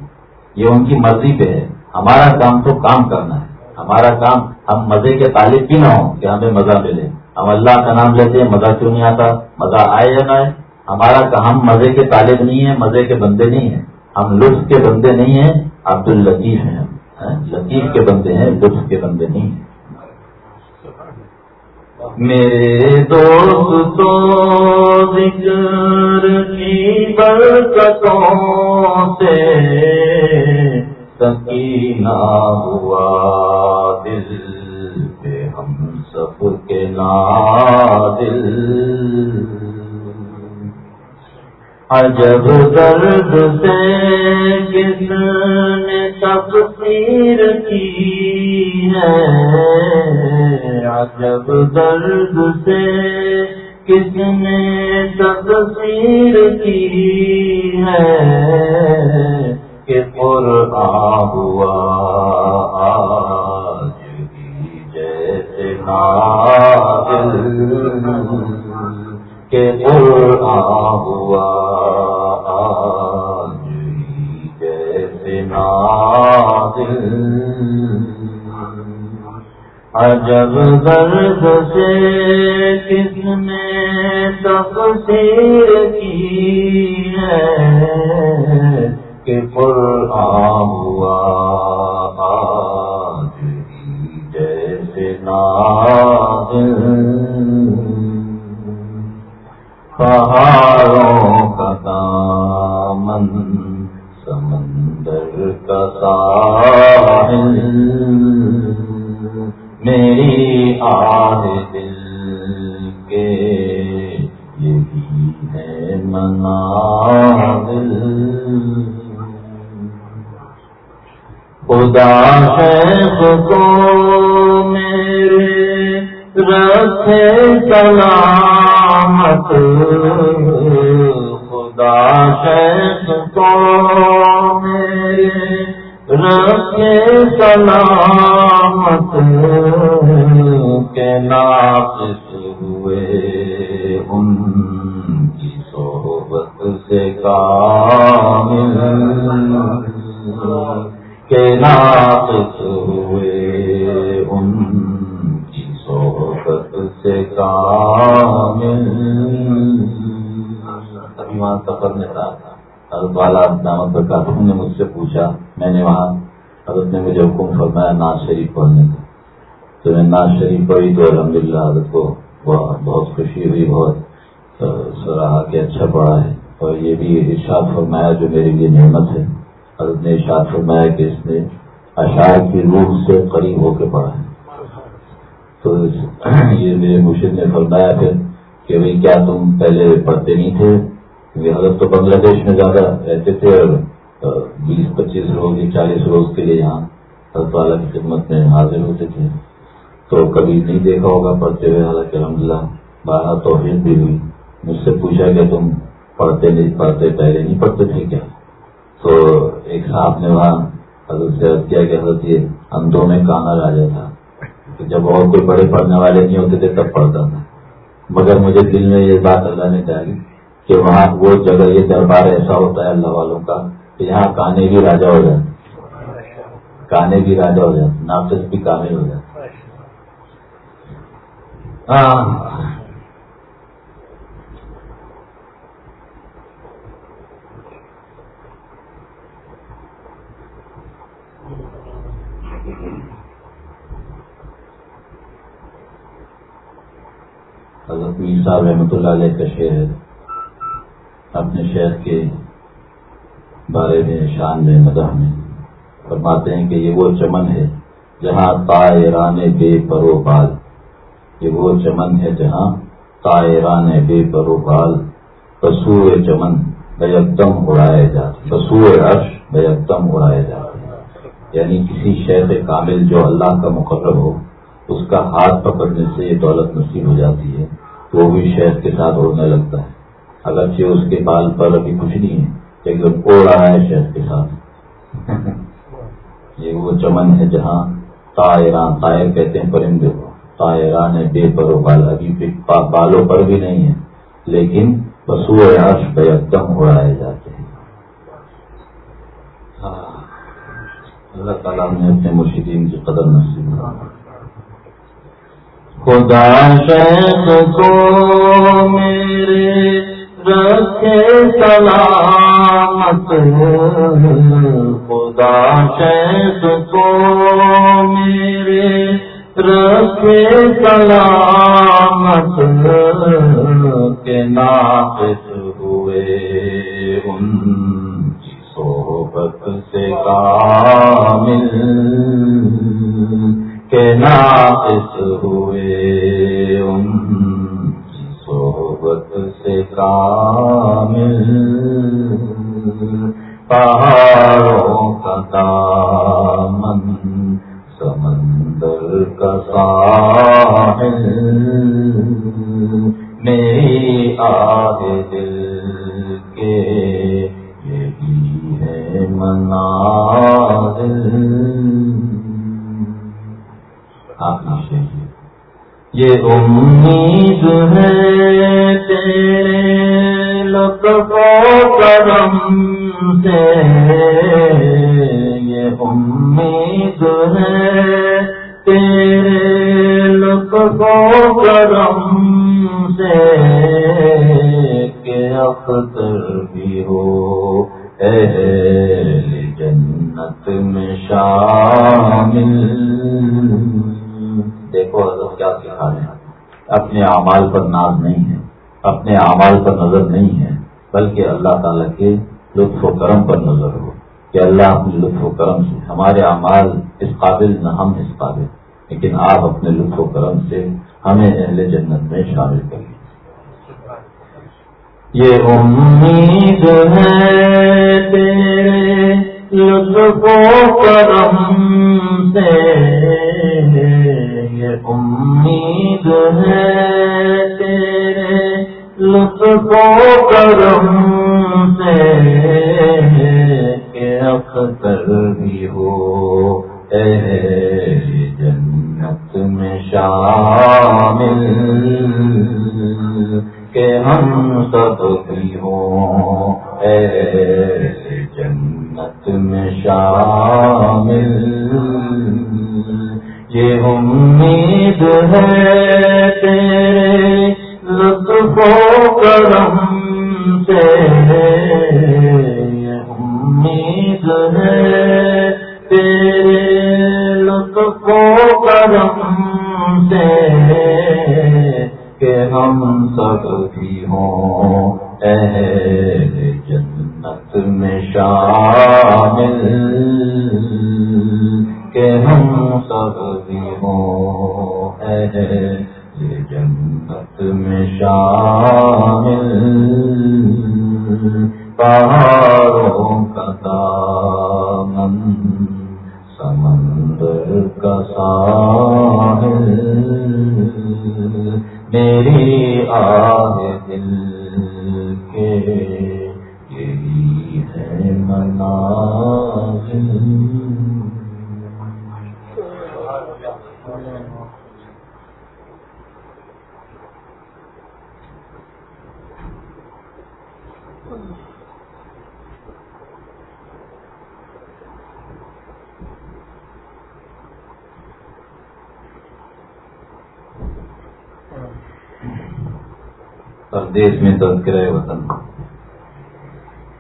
یہ ان کی مرضی پہ ہے۔ ہمارا کام تو کام کرنا ہے۔ ہمارا کام، ہم مزے کے طالب بھی نہ ہوں کہ ہمیں مزہ ملے۔ ہم اللہ کا نام لیتے ہیں، مزہ کیوں نہیں آتا؟ مزہ آئے یا نہ آئے؟ ہمارا ہم مزے کے طالب نہیں ہیں مزے کے بندے نہیں ہیں۔ ہم لطف کے بندے نہیں ہیں، عبد الطیف ہیں ہاں؟ لطیف کے بندے ہیں، لطف کے بندے نہیں ہیں۔ میرے دوست تو ذکر کی برکتوں سے سکینہ ہوا دل پہ، ہم سب کے نادل عجب درد سے کس نے تفسیر کی ہے؟ عجب درد سے کس نے تفسیر کی ہے؟ کہ قرآن ہوا آج جیسے نادل کہ قرآن ہوا عجب درد سے کس نے تفسیر کی ہے کہ قرآن ہوا جیسے نازل۔ پہاڑوں کا دامن، سمندر کا ساحل۔ میری آہ دل کے یہی ہے منا دل خدا شیخ کو میرے رکھے سلامت خدا شیخ کو میرے رکھے سلامت کے ناقص ہوئے ان کی صحبت سے کامل کے ناقص ہوئے ان کی صحبت سے کامل سفر میں تھا۔ حضرت والا دامت برکات نے مجھ سے پوچھا، میں نے وہاں حضرت نے مجھے حکم فرمایا ناز شریف پڑھنے کا۔ تو میں ناز شریف پڑھی تو الحمد للہ حضرت کو بہت خوشی ہوئی، بہت سراہا کہ اچھا پڑھا ہے۔ اور یہ بھی ارشاد فرمایا جو میرے لیے نعمت ہے۔ حضرت نے ارشاد فرمایا کہ اس نے اشعار کی روح سے قریب ہو کے پڑھا ہے۔ تو یہ میرے مرشد نے فرمایا پھر کہ بھائی کیا تم پہلے پڑھتے نہیں تھے؟ حضرت تو بنگلہ دیش میں زیادہ رہتے تھے اور بیس، پچیس روز یا چالیس روز کے لیے یہاں حضرت والا کی خدمت میں حاضر ہوتے تھے۔ تو کبھی نہیں دیکھا ہوگا، پڑھتے ہوئے حالانکہ الحمد للہ بارہ توفیق بھی ہوئی۔ مجھ سے پوچھا کہ تم پڑھتے نہیں، پڑھتے پہلے نہیں پڑھتے تھے کیا؟ تو ایک صاحب نے وہاں حضرت سے کیا کہ حضرت یہ اندھوں میں کانا راجا تھا۔ کہ جب اور کوئی بڑے پڑھنے والے نہیں ہوتے تھے تب پڑھتا تھا۔ مگر مجھے دل میں یہ بات اللہ نے چاہی کہ وہاں وہ جگہ یہ دربار ایسا ہوتا ہے اللہ والوں کا کہ یہاں کانے بھی راجا ہو جائے کانے بھی راجا ہو جائے ناقص بھی کامل ہو جائے ہاں۔ حضرت میر صاحب رحمۃ اللہ علیہ کا شعر ہے۔ اپنے شہر کے بارے میں، شان میں، مدح میں فرماتے ہیں کہ یہ وہ چمن ہے جہاں تائران بے پرو بال یہ وہ چمن ہے جہاں تائران بے پرو بال بسور چمن بیکدم اڑائے جاتے بسور عرش بیکدم اڑائے جاتے یعنی کسی شہر کامل جو اللہ کا مقرر ہو، اس کا ہاتھ پکڑنے سے یہ دولت نصیب ہو جاتی ہے تو وہ بھی شہر کے ساتھ اڑنے لگتا ہے۔ اگرچہ اس کے بال پر ابھی کچھ نہیں ہے لیکن اڑ رہا ہے شہر کے ساتھ۔ یہ وہ چمن ہے جہاں تائران تائر کہتے ہیں پرندے کو۔ تائران ہے بے پر و بال ابھی بالوں پر بھی نہیں ہے لیکن بسو عرش بے دم اڑائے جاتے ہیں۔ اللہ تعالیٰ نے اپنے مرشدین کی قدر نصیب خدا شیخ کو میرے رکھے سلامت خدا شیخ کو میرے رکھے سلامت کے ناقص ہوئے ان صحبت سے کامل کے ناقص اپنے اعمال پر ناز نہیں ہے، اپنے اعمال پر نظر نہیں ہے، بلکہ اللہ تعالیٰ کے لطف و کرم پر نظر ہو کہ اللہ اپنے لطف و کرم سے، ہمارے اعمال اس قابل نہ ہم اس قابل، لیکن آپ اپنے لطف و کرم سے ہمیں اہل جنت میں شامل کریے یہ امید ہے تیرے لطف و کرم سے امید ہے تیرے لطف و کرم سے کہ اختر بھی ہو اے جنت میں شامل، کہ ہم سب بھی ہوں اے جنت میں شامل۔ یہ امید ہے تیرے لطف و کرم سے پردیش میں تذکرہ وطن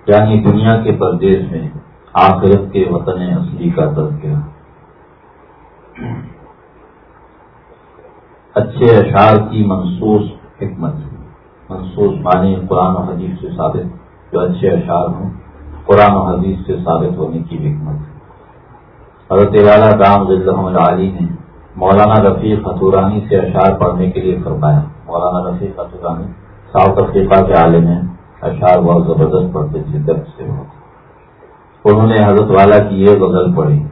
یعنی دنیا کے پردیش میں آخرت کے وطن اصلی کا تذکرہ۔ اچھے اشعار کی منصوص حکمت منصوص معنی قرآن و حدیث سے ثابت، جو اچھے اشعار ہوں، قرآن و حدیث سے ثابت ہونے کی حکمت۔ حضرت والا رام ضلع علی نے مولانا رفیق حتورانی سے اشعار پڑھنے کے لیے فرمایا۔ مولانا رفیق حتورانی ساؤتھ افریقہ کے عالم ہیں۔ اشعار بہت زبردست پڑھتے تھے درد سے انہوں نے حضرت والا کی یہ غزل پڑھی،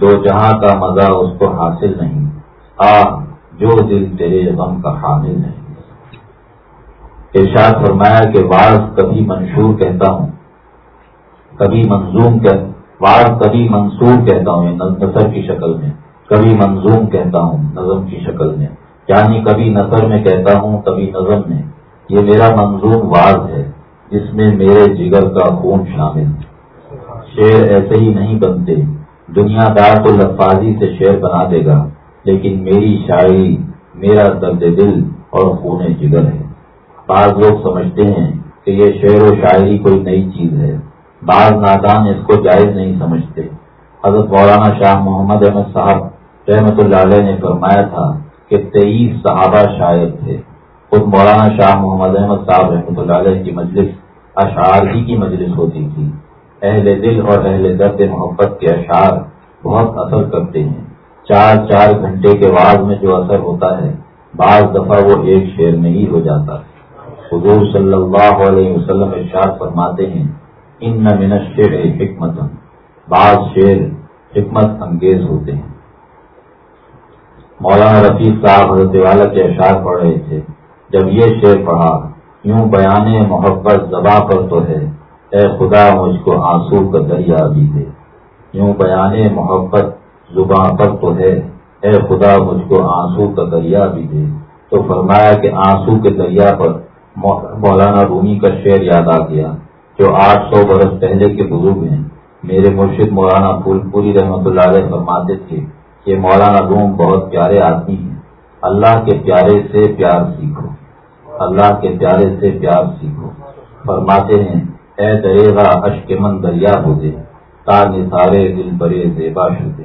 دو جہاں کا مزہ اس کو حاصل نہیں آ جو دل تیرے غم کا حامل نہیں۔ ارشاد فرمایا کہ واز کبھی منشور کہتا ہوں، کبھی منظوم واز کبھی منصور کہتا ہوں یعنی نثر کی شکل میں۔ کبھی منظوم کہتا ہوں، نظم کی شکل میں۔ یعنی کبھی نثر میں کہتا ہوں، کبھی نظم میں۔ یہ میرا منظوم واز ہے۔ جس میں میرے جگر کا خون شامل۔ ہے شیر ایسے ہی نہیں بنتے۔ دنیا دار تو لفاظی سے شعر بنا دے گا، لیکن میری شاعری، میرا درد دل اور خون جگر ہے۔ بعض لوگ سمجھتے ہیں کہ یہ شعر و شاعری کوئی نئی چیز ہے۔ بعض نادان اس کو جائز نہیں سمجھتے۔ حضرت مولانا شاہ محمد احمد صاحب رحمت اللہ علیہ نے فرمایا تھا کہ تیئیس صحابہ شاعر تھے۔ خود مولانا شاہ محمد احمد صاحب رحمۃ اللہ علیہ کی مجلس اشعار ہی کی مجلس ہوتی تھی۔ اہل دل اور اہل درد محبت کے اشعار بہت اثر کرتے ہیں۔ چار چار گھنٹے کے بعد میں جو اثر ہوتا ہے، بعض دفعہ وہ ایک شعر میں ہی ہو جاتا ہے۔ حضور صلی اللہ علیہ وسلم ارشاد فرماتے ہیں، ان من شعر حکمت. بعض شعر حکمت انگیز ہوتے ہیں۔ مولانا رفیق صاحب حضرت والا کے اشعار پڑھ رہے تھے۔ جب یہ شعر پڑھا یوں بیان محبت زباں پر تو ہے۔ اے خدا، مجھ کو آنسو کا دریا بھی دے۔ یوں بیان محبت زباں پر تو ہے۔ اے خدا، مجھ کو آنسو کا دریا بھی دے۔ تو فرمایا کہ آنسو کے دریا پر مولانا رومی کا شعر یاد آ گیا، جو آٹھ سو برس پہلے کے بزرگ ہیں میرے مرشد مولانا پھول پوری رحمت اللہ علیہ فرماتے تھے کہ مولانا روم بہت پیارے آدمی ہیں۔ اللہ کے پیارے سے پیار سیکھو۔ اللہ کے پیارے سے پیار سیکھو۔ فرماتے ہیں، اے دریغا اشک من دریا ہو دے تا نثارے دل برے زیبا شدے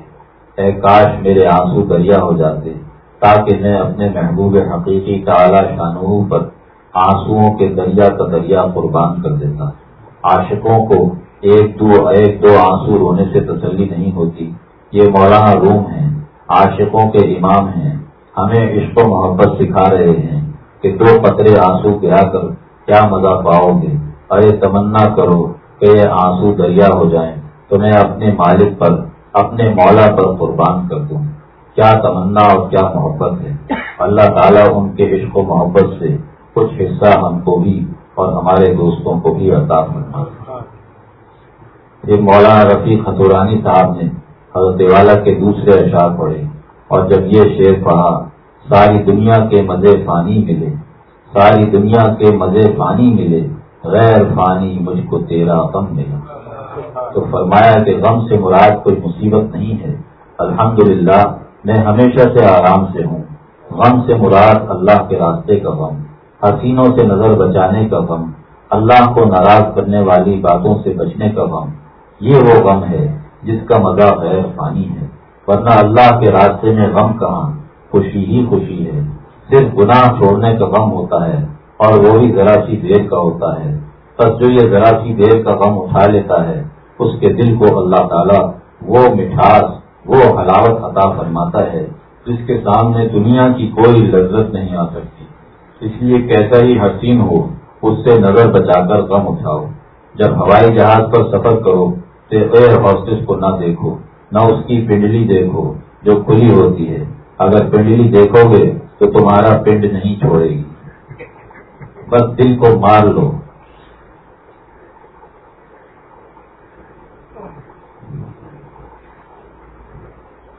اے کاش میرے آنسو دریا ہو جاتے، تاکہ میں اپنے محبوب حقیقی کا اعلیٰ شانو پر آنسو کے دریا کا دریا قربان کر دیتا۔ عاشقوں کو ایک دو ایک دو آنسو رونے سے تسلی نہیں ہوتی۔ یہ مولانا روم ہیں، عاشقوں کے امام ہیں، ہمیں عشق و محبت سکھا رہے ہیں۔ کہ دو پترے آنسو گرا کر کیا مزہ پاؤ گے؟ ارے تمنا کرو کہ یہ آنسو دریا ہو جائیں۔ تو میں اپنے مالک پر، اپنے مولا پر قربان کر دوں۔ کیا تمنا اور کیا محبت ہے۔ اللہ تعالیٰ ان کے عشق و محبت سے کچھ حصہ ہم کو بھی اور ہمارے دوستوں کو بھی عطا کرنا یہ مولانا رفیق خطورانی صاحب نے حضرت والا کے دوسرے اشعار پڑھے اور جب یہ شعر پڑھا ساری دنیا کے مزے فانی ملے، ساری دنیا کے مزے فانی ملے، غیر فانی مجھ کو تیرا غم ملا۔ تو فرمایا کہ غم سے مراد کوئی مصیبت نہیں ہے۔ الحمدللہ، میں ہمیشہ سے آرام سے ہوں۔ غم سے مراد اللہ کے راستے کا غم، حسینوں سے نظر بچانے کا غم، اللہ کو ناراض کرنے والی باتوں سے بچنے کا غم۔ یہ وہ غم ہے جس کا مزہ غیر فانی ہے۔ ورنہ اللہ کے راستے میں غم کہاں؟ خوشی ہی خوشی ہے۔ صرف گناہ چھوڑنے کا غم ہوتا ہے اور وہ بھی ذرا سی دیر کا ہوتا ہے۔ بس جو یہ ذرا سی دیر کا غم اٹھا لیتا ہے، اس کے دل کو اللہ تعالیٰ وہ مٹھاس، وہ حلاوت عطا فرماتا ہے، جس کے سامنے دنیا کی کوئی لذت نہیں آ سکتی۔ اس لیے کیسا ہی حسین ہو، اس سے نظر بچا کر غم اٹھاؤ۔ جب ہوائی جہاز پر سفر کرو ایئر ہاسٹس کو نہ دیکھو، نہ اس کی پنڈلی دیکھو جو کھلی ہوتی ہے۔ اگر پنڈلی دیکھو گے تو تمہارا پنڈ نہیں چھوڑے گی۔ بس دل کو مار لو۔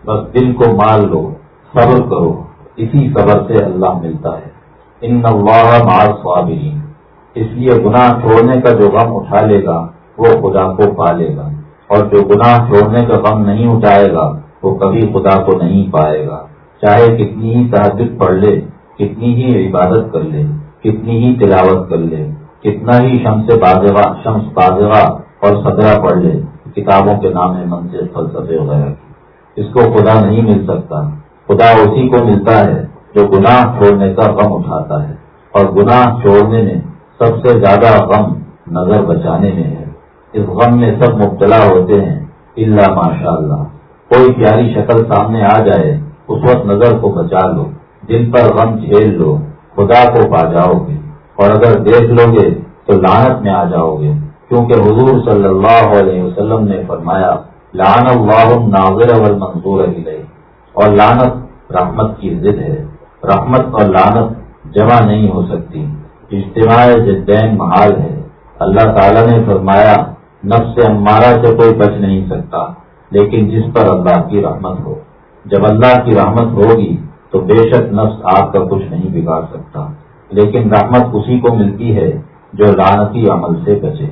بس دل کو مار لو۔ صبر کرو۔ اسی صبر سے اللہ ملتا ہے۔ ان اللہ مار صابرین اس لیے گناہ چھوڑنے کا جو غم اٹھا لے گا، وہ خدا کو پا لے گا۔ اور جو گناہ چھوڑنے کا غم نہیں اٹھائے گا، وہ کبھی خدا کو نہیں پائے گا۔ چاہے کتنی ہی تحجد پڑھ لے، کتنی ہی عبادت کر لے، کتنی ہی تلاوت کر لے، کتنا ہی شمس بازوا شمس بازوا اور سطرہ پڑھ لے، کتابوں کے نام ہے منصر فلسفے وغیرہ اس کو خدا نہیں مل سکتا۔ خدا اسی کو ملتا ہے جو گناہ چھوڑنے کا غم اٹھاتا ہے اور گناہ چھوڑنے میں سب سے زیادہ غم نظر بچانے میں ہے۔ اس غم میں سب مبتلا ہوتے ہیں۔ اللہ ماشاء اللہ کوئی پیاری شکل سامنے آ جائے اس وقت نظر کو بچا لو، دل پر غم جھیل لو، خدا کو پا جاؤ گے اور اگر دیکھ لو گے تو لانت میں آ جاؤ گے کیونکہ حضور صلی اللہ علیہ وسلم نے فرمایا لان اللہ ناظر منظور علیہ اور لانت رحمت کی ضد ہے۔ رحمت اور لانت جمع نہیں ہو سکتی۔ اجتماع جدین محال ہے۔ اللہ تعالیٰ نے فرمایا، نفس ہمارا سے کوئی بچ نہیں سکتا، لیکن جس پر اللہ کی رحمت ہو۔ جب اللہ کی رحمت ہوگی تو بے شک نفس آپ کا کچھ نہیں بگاڑ سکتا۔ لیکن رحمت اسی کو ملتی ہے جو لانتی عمل سے بچے۔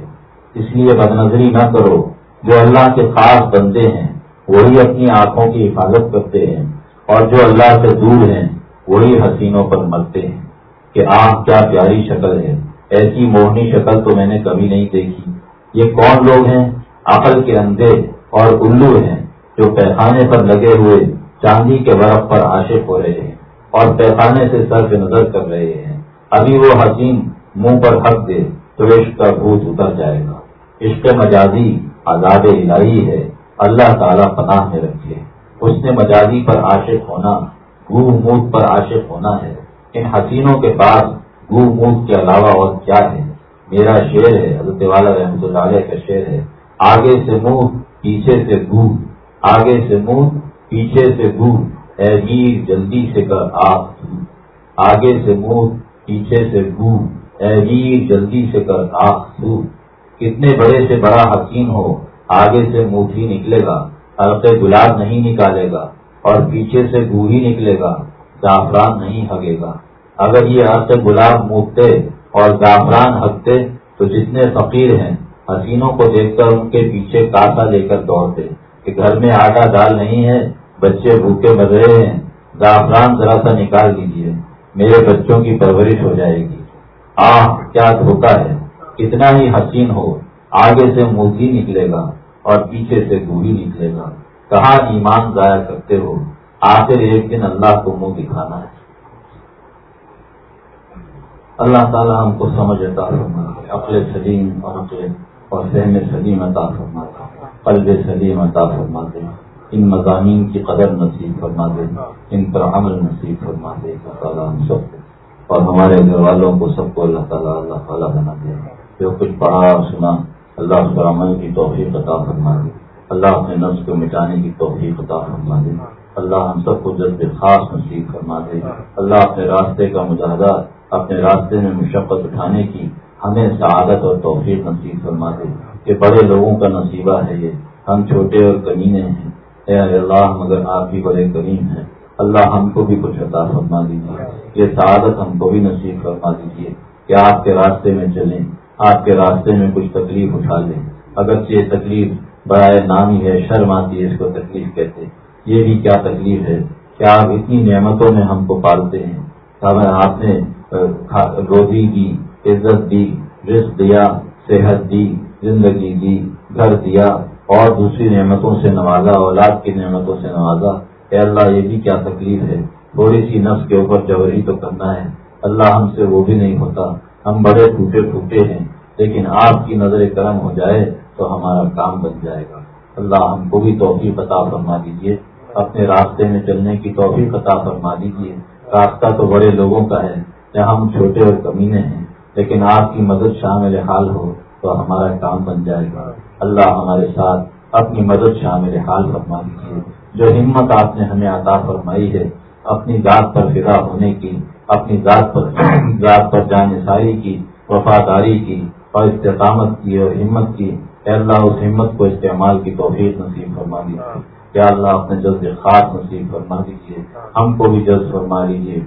اس لیے بد نظری نہ کرو۔ جو اللہ کے خاص بندے ہیں، وہی اپنی آنکھوں کی حفاظت کرتے ہیں۔ اور جو اللہ سے دور ہیں، وہی حسینوں پر مرتے ہیں۔ کہ آنکھ کیا پیاری شکل ہے۔ ایسی موہنی شکل تو میں نے کبھی نہیں دیکھی۔ یہ کون لوگ ہیں؟ عقل کے اندھے اور الو ہیں جو پیخانے پر لگے ہوئے چاندی کے برف پر عاشق ہو رہے ہیں اور پیخانے سے صرف نظر کر رہے ہیں۔ ابھی وہ حسین منہ پر حق دے تو عشق کا بھوت اتر جائے گا۔ عشق مجازی آزاد الہی ہے۔ اللہ تعالیٰ پناہ میں رکھے۔ اس نے مجازی پر عاشق ہونا گو موت پر عاشق ہونا ہے۔ ان حسینوں کے پاس گو موت کے علاوہ اور کیا ہے؟ میرا شعر ہے، حضرت والا رحمۃ اللہ علیہ کا شعر ہے۔ آگے سے منہ پیچھے سے گو آگے سے منہ پیچھے سے گو اے گیر جلدی سے کر آپ آگے سے منہ پیچھے سے گو اے گیر جلدی سے کر آپ کتنے بڑے سے بڑا حسین ہو، آگے سے منہ ہی نکلے گا۔ حلقے گلاب نہیں نکالے گا، اور پیچھے سے گو ہی نکلے گا۔ زعفران نہیں ہگے گا۔ اگر یہ عرصے گلاب موکتے اور زعفران ہکتے تو جتنے فقیر ہیں، حسینوں کو دیکھ کر ان کے پیچھے کاسا لے کر دوڑتے۔ کہ گھر میں آٹا دال نہیں ہے، بچے بھوکے بج رہے ہیں، زعفران ذرا سا نکال دیجیے میرے بچوں کی پرورش ہو جائے گی۔ آہ، کیا دھوکا ہے، کتنا ہی حسین ہو، آگے سے موتی نکلے گا اور پیچھے سے گوڑی نکلے گا۔ کہاں ایمان ضائع کرتے ہو؟ آخر ایک دن اللہ کو منہ دکھانا ہے۔ اللہ تعالیٰ ہم کو سمجھ عطا فرما عقل سلیم اور عقل اور فہم سلیم عطا فرما قلب سلیم عطا فرما دے۔ ان مضامین کی قدر نصیب فرما دے۔ ان پر عمل نصیب فرما دے۔ اللہ تعالیٰ ہم سب کو۔ اور ہمارے گھر والوں کو سب کو اللہ تعالیٰ اللہ تعالیٰ بنا دے۔ جو کچھ پڑھا اور سنا، اللہ اس پر عمل کی توفیق عطا فرما دے۔ اللہ اپنے نفس کو مٹانے کی توفیق عطا فرما دے۔ اللہ ہم سب کو جذب خاص نصیب فرما دے۔ اللہ اپنے راستے کا مجاہدہ اپنے راستے میں مشقت اٹھانے کی ہمیں سعادت اور توفیق نصیب فرما دے۔ کہ بڑے لوگوں کا نصیبہ ہے یہ۔ ہم چھوٹے اور کمینے ہیں۔ اے اللہ، مگر آپ بھی بڑے کریم ہیں۔ اللہ ہم کو بھی کچھ عطا فرما دیجیے۔ یہ سعادت ہم کو بھی نصیب فرما دیجیے کہ آپ کے راستے میں چلیں، آپ کے راستے میں کچھ تکلیف اٹھا لیں۔ اگرچہ یہ تکلیف برائے نامی ہے، شرم آتی ہے اس کو تکلیف کہتے۔ یہ بھی کیا تکلیف ہے کیا آپ اتنی نعمتوں میں ہم کو پالتے ہیں۔ آپ نے روزی دی، عزت دی، رزق دیا، صحت دی زندگی دی، گھر دیا اور دوسری نعمتوں سے نوازا، اولاد کی نعمتوں سے نوازا۔ اے اللہ، یہ بھی کیا تکلیف ہے؟ تھوڑی سی نفس کے اوپر جبری تو کرنا ہے۔ اللہ ہم سے وہ بھی نہیں ہوتا۔ ہم بڑے ٹوٹے پھوٹے ہیں۔ لیکن آپ کی نظر کرم ہو جائے تو ہمارا کام بن جائے گا۔ اللہ ہم کو بھی توفیق عطا فرما دیجیے اپنے راستے میں چلنے کی توفیق عطا فرما دیجیے راستہ تو بڑے لوگوں کا ہے۔ ہم چھوٹے اور کمینے ہیں، لیکن آپ کی مدد شامل حال ہو۔ تو ہمارا کام بن جائے گا۔ اللہ ہمارے ساتھ اپنی مدد شامل حال فرما دیجیے۔ جو ہمت آپ نے ہمیں عطا فرمائی ہے، اپنی ذات پر فضا ہونے کی، اپنی ذات پر ذات پر جانساری کی، وفاداری کی اور استقامت کی اور ہمت کی، اے اللہ اس ہمت کو استعمال کی توفیق نصیب فرما دیجیے۔ کیا اللہ اپنے جلد خاص نصیب فرما دیجیے۔ ہم کو بھی جلد فرما لیجیے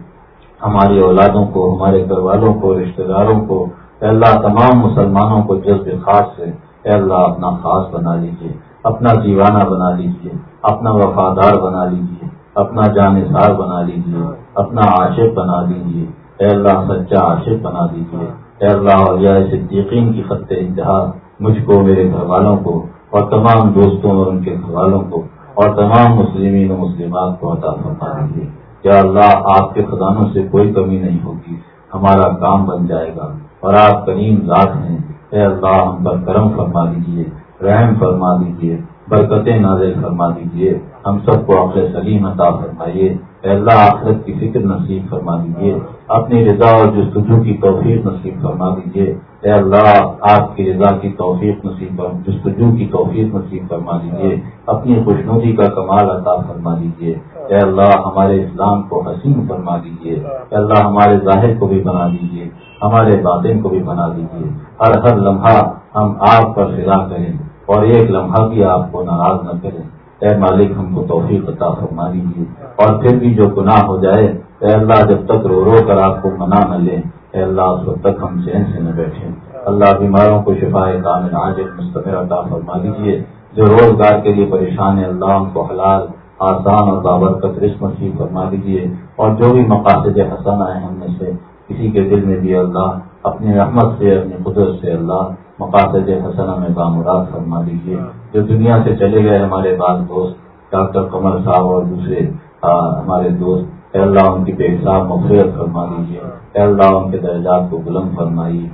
ہماری اولادوں کو، ہمارے گھر والوں کو رشتے داروں کو اے اللہ، تمام مسلمانوں کو جذب خاص سے اے اللہ اپنا خاص بنا لیجیے اپنا دیوانہ بنا لیجیے اپنا وفادار بنا لیجیے اپنا جانصار بنا لیجیے اپنا عاشق بنا لیجیے اے اللہ سچا عاشق بنا دیجیے اے اللہ علیہ صدیقین کی خط انتہا، مجھ کو، میرے گھر والوں کو، اور تمام دوستوں اور ان کے گھر والوں کو، اور تمام مسلمین و مسلمات کو عطا فرما دیجیے کیا اللہ، آپ کے خزانوں سے کوئی کمی نہیں ہوگی، ہمارا کام بن جائے گا۔ اور آپ کریم ذات ہیں۔ اے اللہ، ہم پر کرم فرما دیجیے رحم فرما دیجیے برکتیں نازل فرما دیجیے ہم سب کو اپنے سلیم عطا فرمائیے۔ اے اللہ، آخرت کی فکر نصیب فرما دیجیے اپنی رضا اور جستجو کی توفیق نصیب فرما دیجیے اے اللہ، آپ کی رضا کی توفیق نصیب جستجو کی توفیق نصیب فرما دیجیے اپنی خوشنودی کا کمال عطا فرما دیجیے اے اللہ، ہمارے اسلام کو حسین فرما دیجیے اے اللہ، ہمارے ظاہر کو بھی بنا دیجیے ہمارے باطن کو بھی بنا دیجیے ہر ہر لمحہ ہم آپ پر فضا کریں اور ایک لمحہ بھی آپ کو ناراض نہ کریں۔ اے مالک، ہم کو توفیق عطا فرما دیجیے اور پھر بھی جو گناہ ہو جائے، اے اللہ، جب تک رو رو کر آپ کو منا نہ لیں، اے اللہ، اس وقت تک ہم چین سے نہ بیٹھیں۔ اللہ بیماروں کو شفا کامل عاجل مستقر عطا فرما دیجیے جو روزگار کے لیے پریشان ہے اللہ، ان کو حلال، آسان اور بابرکت رسم نصیب فرما دیجیے اور جو بھی مقاصد حسن آئے ہم میں سے کسی کے دل میں بھی اللہ، اپنی رحمت سے، اپنی قدرت سے اللہ مقاصد حسنہ میں بامراد فرما دیجیے جو دنیا سے چلے گئے ہمارے بعض دوست، ڈاکٹر قمر صاحب اور دوسرے ہمارے دوست، اے اللہ ان کی بے حساب مفرت فرما دیجیے اے اللہ ان کے درجات کو بلند فرمائیے۔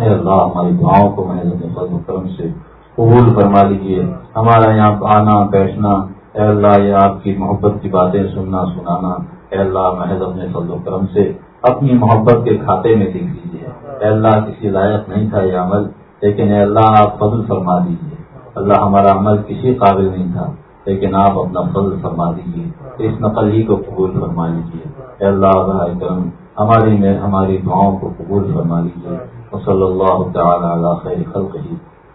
اے اللہ ہماری دعاؤں کو میں فضل کرم سے قبول فرما لیجیے ہمارا یہاں آنا، بیٹھنا، اے اللہ یہ آپ کی محبت کی باتیں سننا، سنانا۔ اے اللہ محض اپنے فضل و کرم سے اپنی محبت کے کھاتے میں لکھ دیجیے اے اللہ، کسی لائق نہیں تھا یہ عمل، لیکن اے اللہ، آپ فضل فرما دیجیے اللہ ہمارا عمل کسی قابل نہیں تھا، لیکن آپ اپنا فضل فرما دیجیے اس نقل ہی کو قبول فرما لیجیے اے اللہ کرم، ہماری میں، ہماری دعاؤں کو قبول فرما لیجیے صلی اللہ تعالیٰ خیر خلق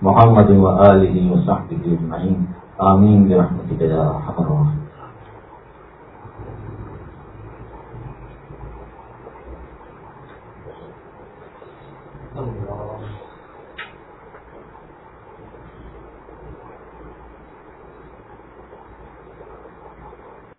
محمد و علیہ و اجمعین۔ آمین برحمتك يا ارحم الراحمين اللہ